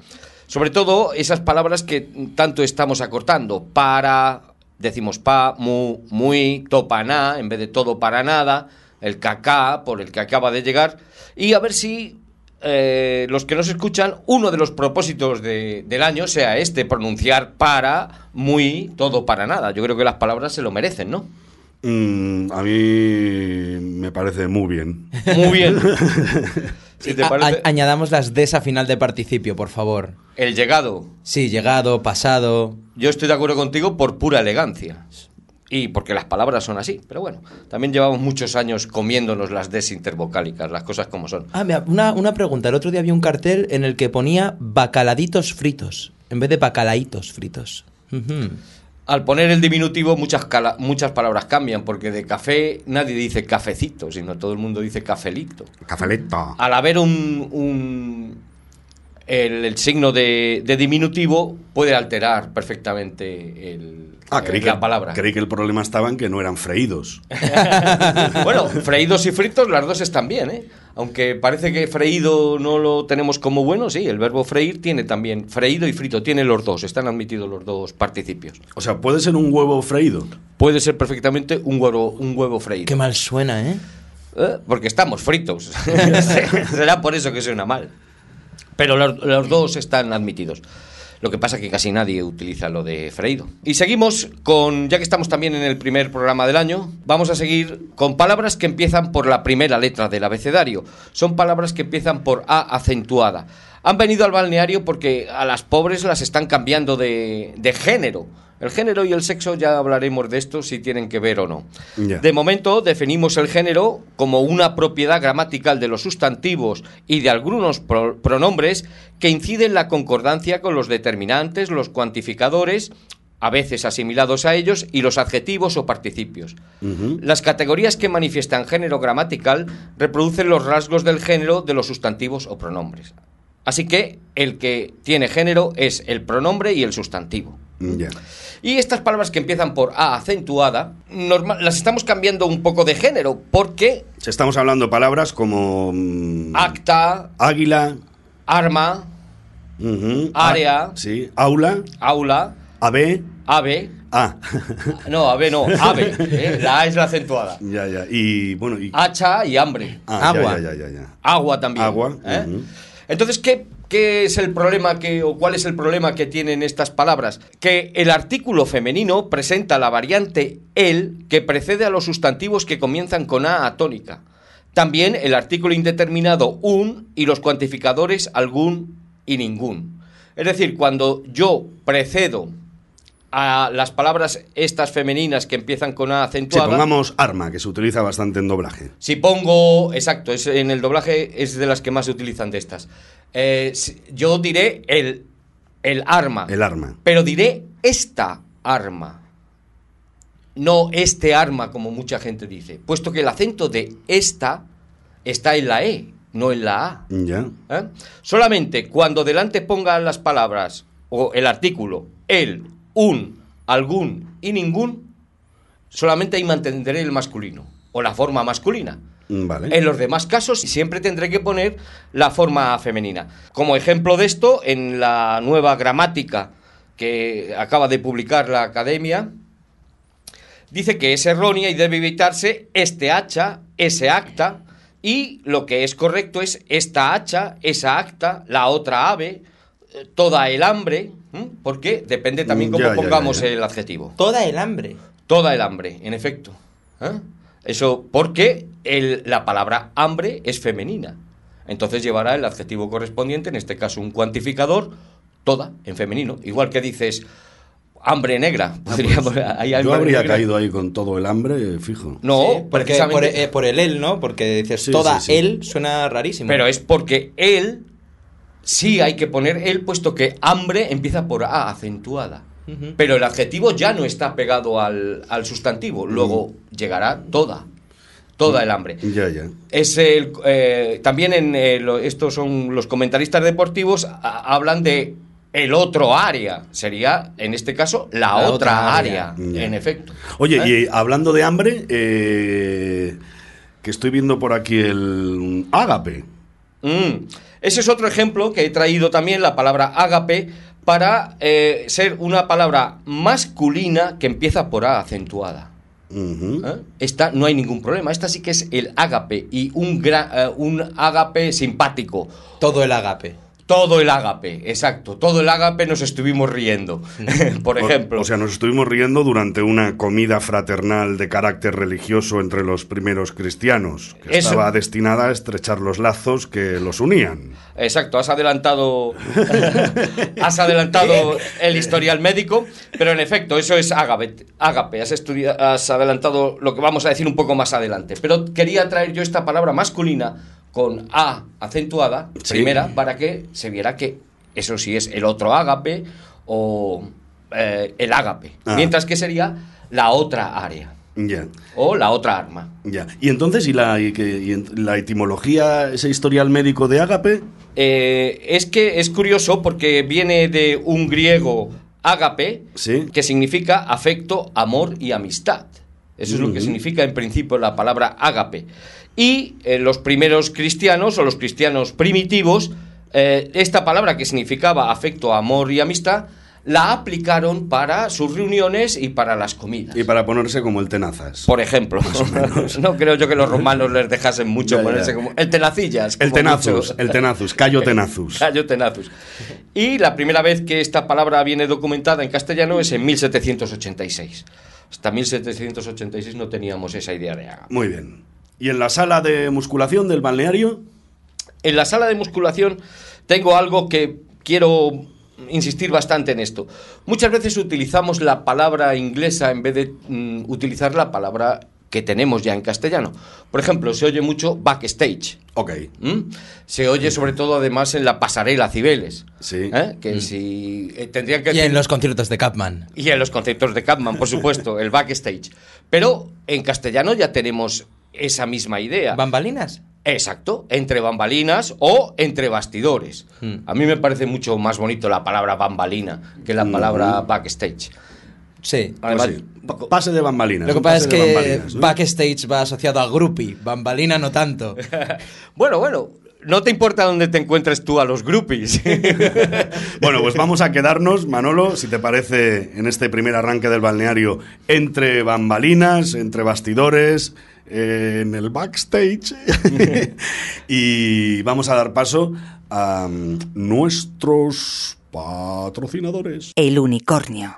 Sobre todo esas palabras que tanto estamos acortando. Para, decimos pa, mu, muy, topaná, en vez de todo para nada, el cacá, por el que acaba de llegar. Y a ver si eh, los que nos escuchan, uno de los propósitos de- del año sea este, pronunciar para, muy, todo para nada. Yo creo que las palabras se lo merecen, ¿no? Mm, a mí me parece muy bien. Muy bien. Si te A- parece, a- añadamos las des a final de participio, por favor. el llegado. Sí, llegado, pasado. Yo estoy de acuerdo contigo por pura elegancia. Y porque las palabras son así. Pero bueno, también llevamos muchos años comiéndonos las des intervocálicas, las cosas como son. Ah, mira, una, una pregunta. El otro día había un cartel en el que ponía bacaladitos fritos, en vez de bacalaitos fritos. Ujú. Al poner el diminutivo muchas, cala- muchas palabras cambian, porque de café nadie dice cafecito, sino todo el mundo dice cafelito. Cafelito. Al haber un, un- el, el signo de, de diminutivo puede alterar perfectamente el, Ah, creí que, la palabra. creí que el problema estaba en que no eran freídos. Bueno, freídos y fritos las dos están bien, ¿eh? Aunque parece que freído no lo tenemos como bueno, sí, el verbo freír tiene también, freído y frito, tiene los dos, están admitidos los dos participios. O sea, puede ser un huevo freído. Puede ser perfectamente un huevo, un huevo freído. Qué mal suena, ¿eh? ¿Eh? Porque estamos fritos. Será por eso que suena mal. Pero los, los dos están admitidos. Lo que pasa es que casi nadie utiliza lo de freído. Y seguimos con, ya que estamos también en el primer programa del año, vamos a seguir con palabras que empiezan por la primera letra del abecedario. Son palabras que empiezan por A acentuada. Han venido al balneario porque a las pobres las están cambiando de, de género. El género y el sexo ya hablaremos de esto si tienen que ver o no. De momento definimos el género como una propiedad gramatical de los sustantivos y de algunos pro- pronombres que inciden en la concordancia con los determinantes, los cuantificadores, a veces asimilados a ellos, y los adjetivos o participios. Las categorías que manifiestan género gramatical reproducen los rasgos del género de los sustantivos o pronombres. Así que el que tiene género es el pronombre y el sustantivo. Ya. Y estas palabras que empiezan por A acentuada, normal, las estamos cambiando un poco de género, porque Estamos hablando palabras como mm, acta, águila, arma, ujú, Área. a- sí, aula, aula, ave, ave. ah, No, ave no, ave. ¿eh? La A es la acentuada. ya, ya, y bueno, y Hacha y hambre. ah, agua. Ya, ya, ya, ya. Agua también. Agua, ¿eh? Entonces, ¿qué, qué es el problema que, o cuál es el problema que tienen estas palabras? Que el artículo femenino presenta la variante el que precede a los sustantivos que comienzan con A atónica. También el artículo indeterminado un y los cuantificadores algún y ningún. Es decir, cuando yo precedo a las palabras estas femeninas que empiezan con A Si acentuada. pongamos arma, que se utiliza bastante en doblaje. Si pongo, exacto, es, en el doblaje es de las que más se utilizan de estas. Eh, si- yo diré el, el arma, El arma. pero diré esta arma. No este arma, como mucha gente dice, puesto que el acento de esta está en la E, no en la A. Ya. ¿eh? Solamente cuando delante pongan las palabras o el artículo, el, un, algún y ningún, solamente ahí mantendré el masculino o la forma masculina. Vale. En los demás casos siempre tendré que poner la forma femenina. Como ejemplo de esto, en la nueva gramática que acaba de publicar la Academia, dice que es errónea y debe evitarse este hacha, ese acta, y lo que es correcto es esta hacha, esa acta, la otra ave, toda el hambre, ¿m? porque depende también Mm, cómo ya, ya, ya, pongamos ya. el adjetivo. Toda el hambre. Toda el hambre, en efecto. ¿eh? Eso porque el- la palabra hambre es femenina. Entonces llevará el adjetivo correspondiente, en este caso un cuantificador, toda en femenino. Igual que dices hambre negra. podríamos- hay Yo habría negra. caído ahí con todo el hambre, fijo. No, Sí, porque precisamente- por, eh, por el él, ¿no? Porque dices Sí, toda sí, sí. él suena rarísimo. Pero es porque él, sí hay que poner él, puesto que hambre empieza por A, acentuada. Pero el adjetivo ya no está pegado al, al sustantivo. Luego llegará toda. Toda el hambre. Ya, ya. Es el, eh, también en eh, lo- estos son los comentaristas deportivos a- hablan de el otro área. Sería, en este caso, la, La otra, otra área, en efecto. Oye, ¿Eh? y hablando de hambre, eh, que estoy viendo por aquí el ágape. Mm. Ese es otro ejemplo que he traído también, la palabra ágape, para eh, ser una palabra masculina que empieza por A acentuada. ¿eh? Esta no hay ningún problema. Esta sí que es el ágape y un, gra- eh, un ágape simpático. Todo el agape. Todo el ágape, exacto. Todo el ágape nos estuvimos riendo. por ejemplo. O, sea, nos estuvimos riendo durante una comida fraternal de carácter religioso entre los primeros cristianos, que Eso. estaba destinada a estrechar los lazos que los unían. Exacto, has adelantado has adelantado el historial médico, pero en efecto, eso es ágape, ágape has, has adelantado lo que vamos a decir un poco más adelante. Pero quería traer yo esta palabra masculina con A acentuada, Sí. primera, para que se viera que eso sí es el otro ágape o eh, el ágape, Ah. mientras que sería la otra área Ya, o la otra arma. ya. Y entonces, ¿y la, y que- y en- la etimología, ese historial médico de ágape? Eh, es que es curioso porque viene de un griego ágape, Sí. que significa afecto, amor y amistad. Eso es lo que significa en principio la palabra ágape. Y eh, los primeros cristianos o los cristianos primitivos, eh, esta palabra que significaba afecto, amor y amistad, la aplicaron para sus reuniones y para las comidas. Y para ponerse como el tenazas. Por ejemplo, no creo yo que los romanos les dejasen mucho Ya, ya. ponerse como el tenacillas. el tenazus, mucho. el tenazus, callo tenazus. Gallo tenazus. Y la primera vez que esta palabra viene documentada en castellano es en 1786. Hasta 1786 no teníamos esa idea de ágape. Muy bien. ¿Y en la sala de musculación del balneario? En la sala de musculación tengo algo que quiero insistir bastante en esto. Muchas veces utilizamos la palabra inglesa en vez de mm, utilizar la palabra que tenemos ya en castellano. Por ejemplo, se oye mucho backstage. Ok. ¿m? Se oye sobre todo además en la pasarela Cibeles. Sí. ¿eh? Que si eh, tendrían que Y en los conciertos de Capman. y en los conceptos de Capman, por supuesto, el backstage. Pero en castellano ya tenemos esa misma idea. ¿Bambalinas? Exacto, entre bambalinas o entre bastidores. Mm. A mí me parece mucho más bonito la palabra bambalina que la palabra backstage. Sí. Además, Pues sí. Pase de bambalinas. Lo que pasa es que backstage va asociado a groupie, bambalina no tanto. bueno, bueno, no te importa dónde te encuentres tú a los groupies. Bueno, pues vamos a quedarnos, Manolo, si te parece, en este primer arranque del balneario, entre bambalinas, entre bastidores, eh, en el backstage. y vamos a dar paso a mm, nuestros patrocinadores. El unicornio.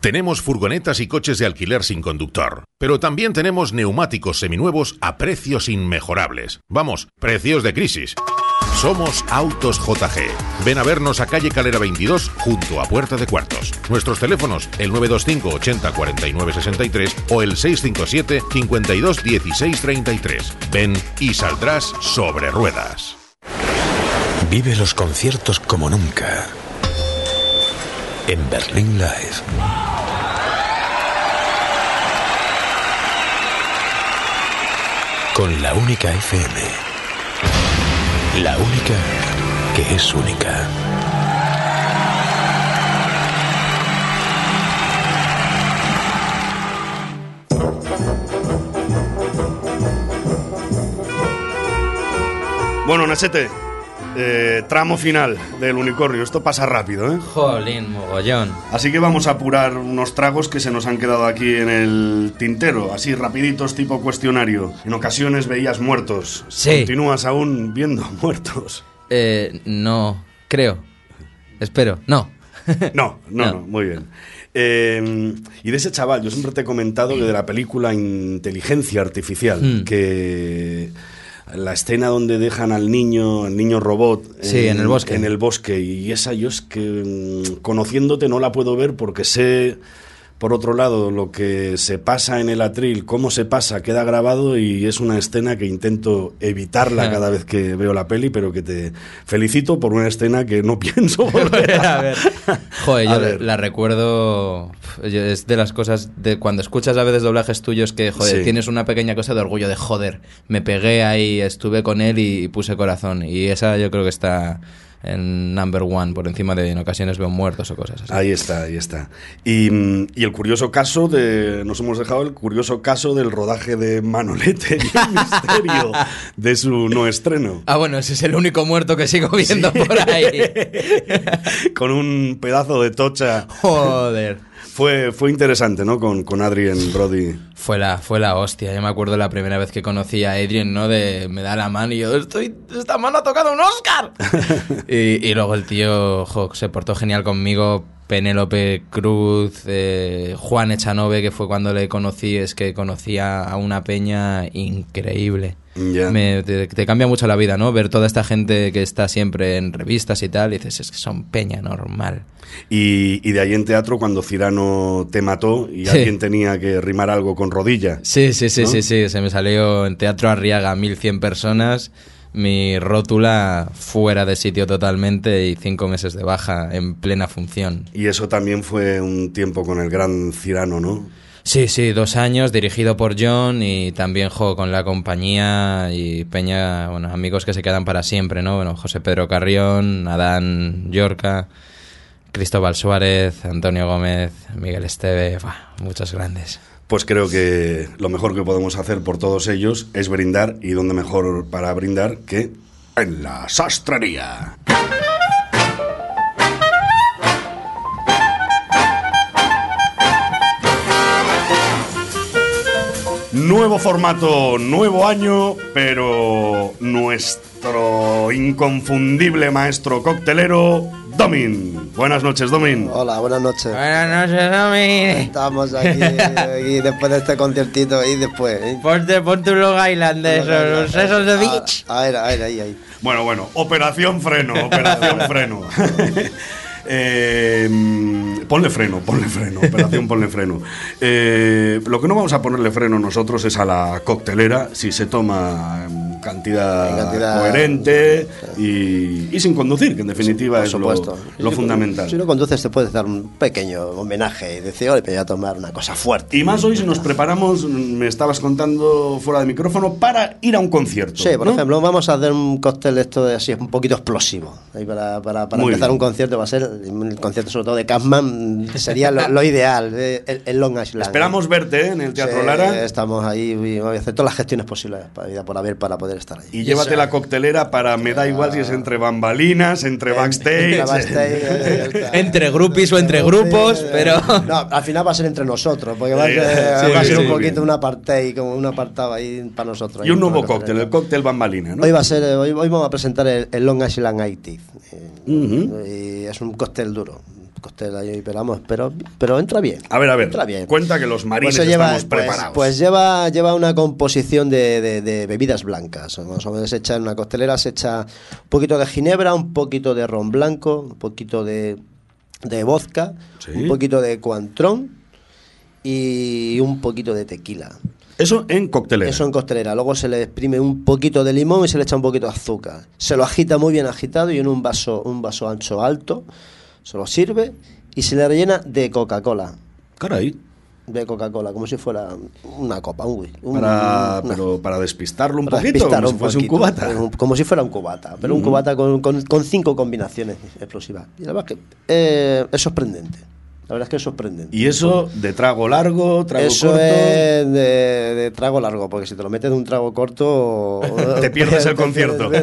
Tenemos furgonetas y coches de alquiler sin conductor, pero también tenemos neumáticos seminuevos a precios inmejorables. Vamos, precios de crisis. Somos Autos JG. Ven a vernos a calle Calera 22 junto a Puerta de Cuartos. Nuestros teléfonos el 925 80 49 63 o el 657 52 16 33. Ven y saldrás sobre ruedas. Vive los conciertos como nunca. En Berlín Live. Con la única FM. La única que es única. Bueno, Nachete, eh, tramo final del unicornio. Esto pasa rápido, ¿eh? Jolín, mogollón. Así que vamos a apurar unos tragos que se nos han quedado aquí en el tintero, así rapiditos tipo cuestionario. En ocasiones veías muertos. Sí. Continúas aún viendo muertos. Eh, no, creo. Espero, no. No, no, no, No. muy bien. Eh, y de ese chaval, yo siempre te he comentado que de la película Inteligencia Artificial, Mm. que la escena donde dejan al niño, al niño robot, Sí, en el bosque. en el bosque, y esa yo es que mm, conociéndote no la puedo ver porque sé, por otro lado, lo que se pasa en el atril, cómo se pasa, queda grabado y es una escena que intento evitarla cada vez que veo la peli, pero que te felicito por una escena que no pienso volver a, a ver. Joder, A yo ver. la recuerdo. Es de las cosas de cuando escuchas a veces doblajes tuyos que, joder, Sí. tienes una pequeña cosa de orgullo de joder. Me pegué ahí, estuve con él y, y puse corazón. Y esa yo creo que está en number one, por encima de en ocasiones veo muertos o cosas así. Ahí está, ahí está. Y, mm, y el curioso caso de. Nos hemos dejado el curioso caso del rodaje de Manolete y el misterio de su no estreno. Ah, bueno, ese es el único muerto que sigo viendo por ahí. Con un pedazo de tocha. Joder. Fue, fue interesante, ¿no? Con, con Adrien Brody. Fue la, fue la hostia. Yo me acuerdo la primera vez que conocí a Adrien, ¿no? De me da la mano y yo, estoy, esta mano ha tocado un Oscar. y, y luego el tío jo, se portó genial conmigo. Penélope Cruz, eh, Juan Echanove, que fue cuando le conocí, es que conocía a una peña increíble. Me- te, te cambia mucho la vida, ¿no? Ver toda esta gente que está siempre en revistas y tal, y dices, es que son peña normal. Y, y de ahí en teatro, cuando Cirano te mató y Sí. alguien tenía que rimar algo con rodilla. Sí, sí, sí, ¿No? sí, sí. Se me salió en Teatro Arriaga 1100 personas, mi rótula fuera de sitio totalmente y cinco meses de baja en plena función. Y eso también fue un tiempo con el gran Cirano, ¿no? Sí, sí, dos años dirigido por John y también jo, con la compañía y Peña, bueno, amigos que se quedan para siempre, ¿no? Bueno, José Pedro Carrión, Adán Yorca, Cristóbal Suárez, Antonio Gómez, Miguel Esteve, buah, muchos grandes. Pues creo que lo mejor que podemos hacer por todos ellos es brindar, y dónde mejor para brindar que en la sastrería. Nuevo formato, nuevo año, pero nuestro inconfundible maestro coctelero, Domin. Buenas noches, Domin. Hola, buenas noches. Buenas noches, Domi. Estamos aquí, aquí después de este conciertito y después. ¿eh? Ponte, ponte un Long Island de esos, los esos de beach. A ver, a ver, ahí, ahí. Bueno, bueno, operación freno, operación freno. Eh, ponle freno, ponle freno, operación ponle freno. Eh, lo que no vamos a ponerle freno nosotros es a la coctelera si se toma en cantidad, En cantidad- coherente y, y sin conducir, que en definitiva Por es lo, supuesto. lo Si- fundamental. Si no conduces, te puedes dar un pequeño homenaje y decir, oye, me voy a tomar una cosa fuerte. Y más hoy si nos preparamos, me estabas contando fuera de micrófono, para ir a un concierto. Sí, por ¿no? ejemplo, vamos a hacer un cóctel esto de así, un poquito explosivo. Ahí para para, para empezar bien. un concierto va a ser, el concierto sobre todo de Casman, sería lo, lo ideal, el, el Long Island. Esperamos verte ¿eh? en el Teatro Sí, Lara. Estamos ahí voy a hacer todas las gestiones posibles para, por haber para poder estar ahí. Y llévate la coctelera para, me da igual si es entre bambalinas, entre backstage. Eh. Entre groupies o entre grupos, pero... No, al final va a ser entre nosotros, porque va a Sí, ser, sí, va a ser sí, un poquito una parte ahí, como un apartado ahí para nosotros. Y un nuevo cóctel, el cóctel bambalina, ¿no? Hoy va a ser, hoy, hoy vamos a presentar el, el Long Island 80. eh. Y es un cóctel duro. Cóctel ahí, pero vamos, pero, pero entra bien. A ver, a ver. Entra bien. Cuenta que los marines Pues se lleva, estamos pues- preparados. Pues, lleva, lleva una composición de, de- de bebidas blancas. Más o menos se echa en una costelera, se echa un poquito de ginebra, un poquito de ron blanco, un poquito de, de vodka, Sí. un poquito de cuantrón y un poquito de tequila. Eso en coctelera. Eso en costelera. Luego se le exprime un poquito de limón y se le echa un poquito de azúcar. Se lo agita muy bien agitado y en un vaso, un vaso ancho alto se lo sirve y se le rellena de Coca-Cola. Caray. De Coca-Cola, como si fuera una copa, un whisky. un- Para, una- pero para despistarlo un para poquito, despistar como si fuese un cubata. Como si fuera un cubata, pero un cubata con, con- con cinco combinaciones explosivas. Y la verdad es que eh, es sorprendente. La verdad es que es sorprendente. Y eso de trago largo, trago Eso corto. es de, de trago largo, porque si te lo metes de un trago corto... Te pierdes el concierto.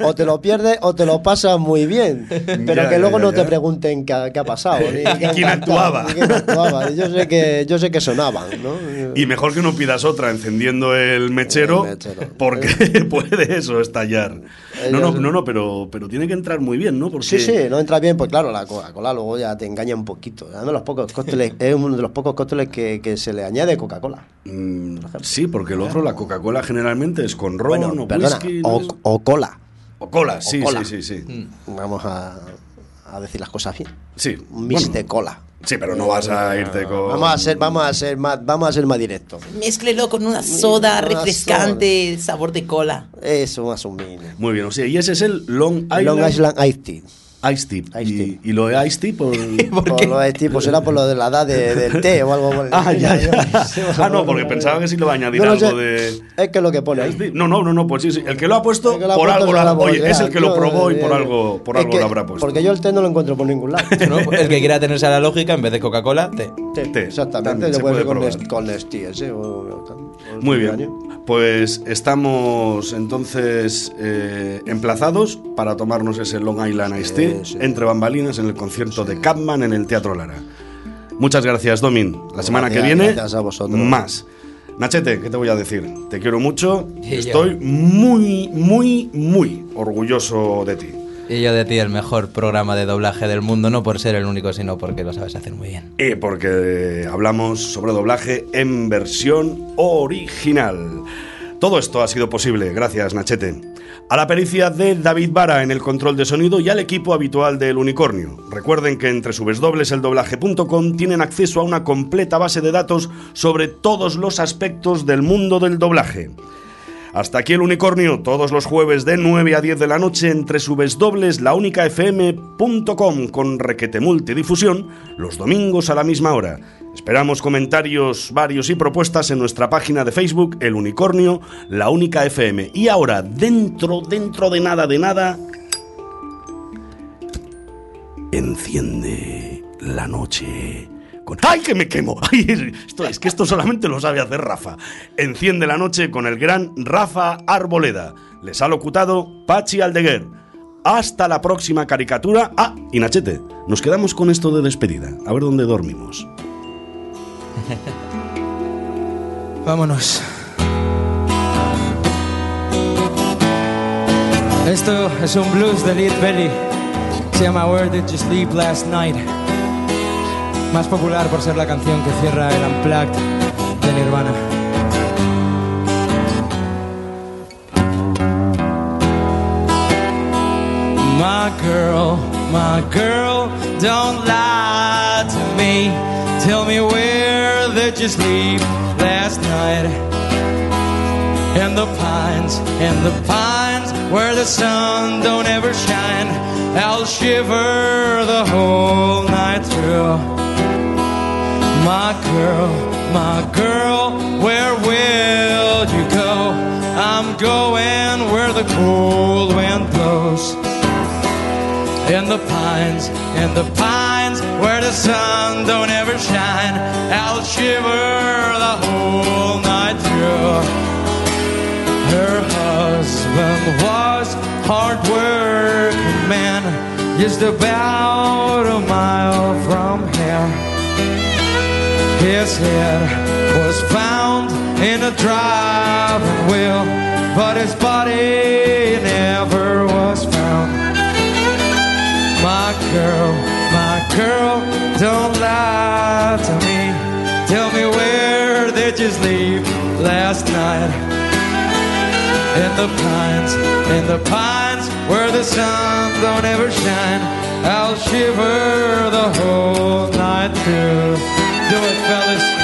No, o te lo pierdes o te lo pasas muy bien, pero Ya, que luego ya, no ya. te pregunten qué, ha- qué ha pasado. Ni, ¿Y quién cantado, actuaba? ni quién actuaba. Yo sé que, yo sé que sonaban, ¿no? Y mejor que no pidas otra encendiendo el mechero, El mechero. porque puede eso estallar. No, no, Ellos- no, no, pero, pero tiene que entrar muy bien, ¿no? Porque Sí, sí, no entra bien, pues claro, la Coca-Cola luego ya te engaña un poquito. Además, los pocos cócteles, es uno de los pocos cócteles que, que se le añade Coca-Cola. Mm, sí, porque el otro, la Coca-Cola generalmente es con ron Bueno, o perdona, whisky. ¿no? o, o cola. O cola, sí, o cola. sí, sí, sí. Vamos a, a decir las cosas bien. Sí, mix bueno, de cola. sí, pero no vas a irte con... Vamos a ser, vamos a ser más, vamos a ser más directos. Mézclelo con una soda Una refrescante, sabor de cola. Eso más o menos. Muy bien, o sea, y ese es el Long Island, Long Island Iced Tea. Ice Tea. y, y lo de Ice Tea por... Por lo de tipo, será por lo de la edad de- del té o algo por el Ah, ya, ya. Ah, no, porque pensaba que sí le va a añadir No lo algo sé. de... Es que lo que pone Ice ahí. Tea. No, no, no, no, pues sí, sí. El que lo ha puesto, lo ha por puesto algo, la- oye, es el que lo yo, probó y por algo, por algo que- lo habrá puesto. Porque yo el té no lo encuentro por ningún lado. ¿no? El que quiera tenerse a la lógica, en vez de Coca-Cola, té. Té, Té. Exactamente, puedo puede con, con ese, o- Muy bien. Pues estamos entonces eh, emplazados para tomarnos ese Long Island Ice Tea sí. entre bambalinas en el concierto de Capman en el Teatro Lara. Muchas gracias, Domin. La semana que viene, gracias a vosotros. más. Nachete, ¿qué te voy a decir? Te quiero mucho. Estoy muy, muy, muy orgulloso de ti. Y yo de ti el mejor programa de doblaje del mundo, no por ser el único, sino porque lo sabes hacer muy bien. Eh, porque hablamos sobre doblaje en versión original. Todo esto ha sido posible, gracias Nachete. A la pericia de David Vara en el control de sonido y al equipo habitual del Unicornio. Recuerden que entre www.eldoblaje.com tienen acceso a una completa base de datos sobre todos los aspectos del mundo del doblaje. Hasta aquí el unicornio, todos los jueves de 9 a 10 de la noche entre launicafm.com con requete multidifusión, los domingos a la misma hora. Esperamos comentarios varios y propuestas en nuestra página de Facebook, El Unicornio, La Única FM. Y ahora, dentro, dentro de nada, de nada, enciende la noche. ¡Ay, que me quemo! Esto, es que esto solamente lo sabe hacer Rafa. Enciende la noche con el gran Rafa Arboleda. Les ha locutado Pachi Aldeguer. Hasta la próxima caricatura. Ah, y Nachete, nos quedamos con esto de despedida. A ver dónde dormimos. Vámonos. Esto es un blues de Lead Belly. Se llama Where Did You Sleep Last Night. Más popular por ser la canción que cierra el Unplugged de Nirvana. My girl, my girl, don't lie to me. Tell me where did you sleep last night? In the pines, in the pines, where the sun don't ever shine. I'll shiver the whole night through. My girl, my girl, where will you go? I'm going where the cold wind blows. In the pines, in the pines, where the sun don't ever shine, I'll shiver the whole night through. Her husband was hard working man, just about a mile from here. His head was found in a driving wheel, but his body never was found. My girl, my girl, Don't lie to me. Tell me where did you sleep last night? In the pines, in the pines where the sun don't ever shine. I'll shiver the whole night through. Do it, fellas.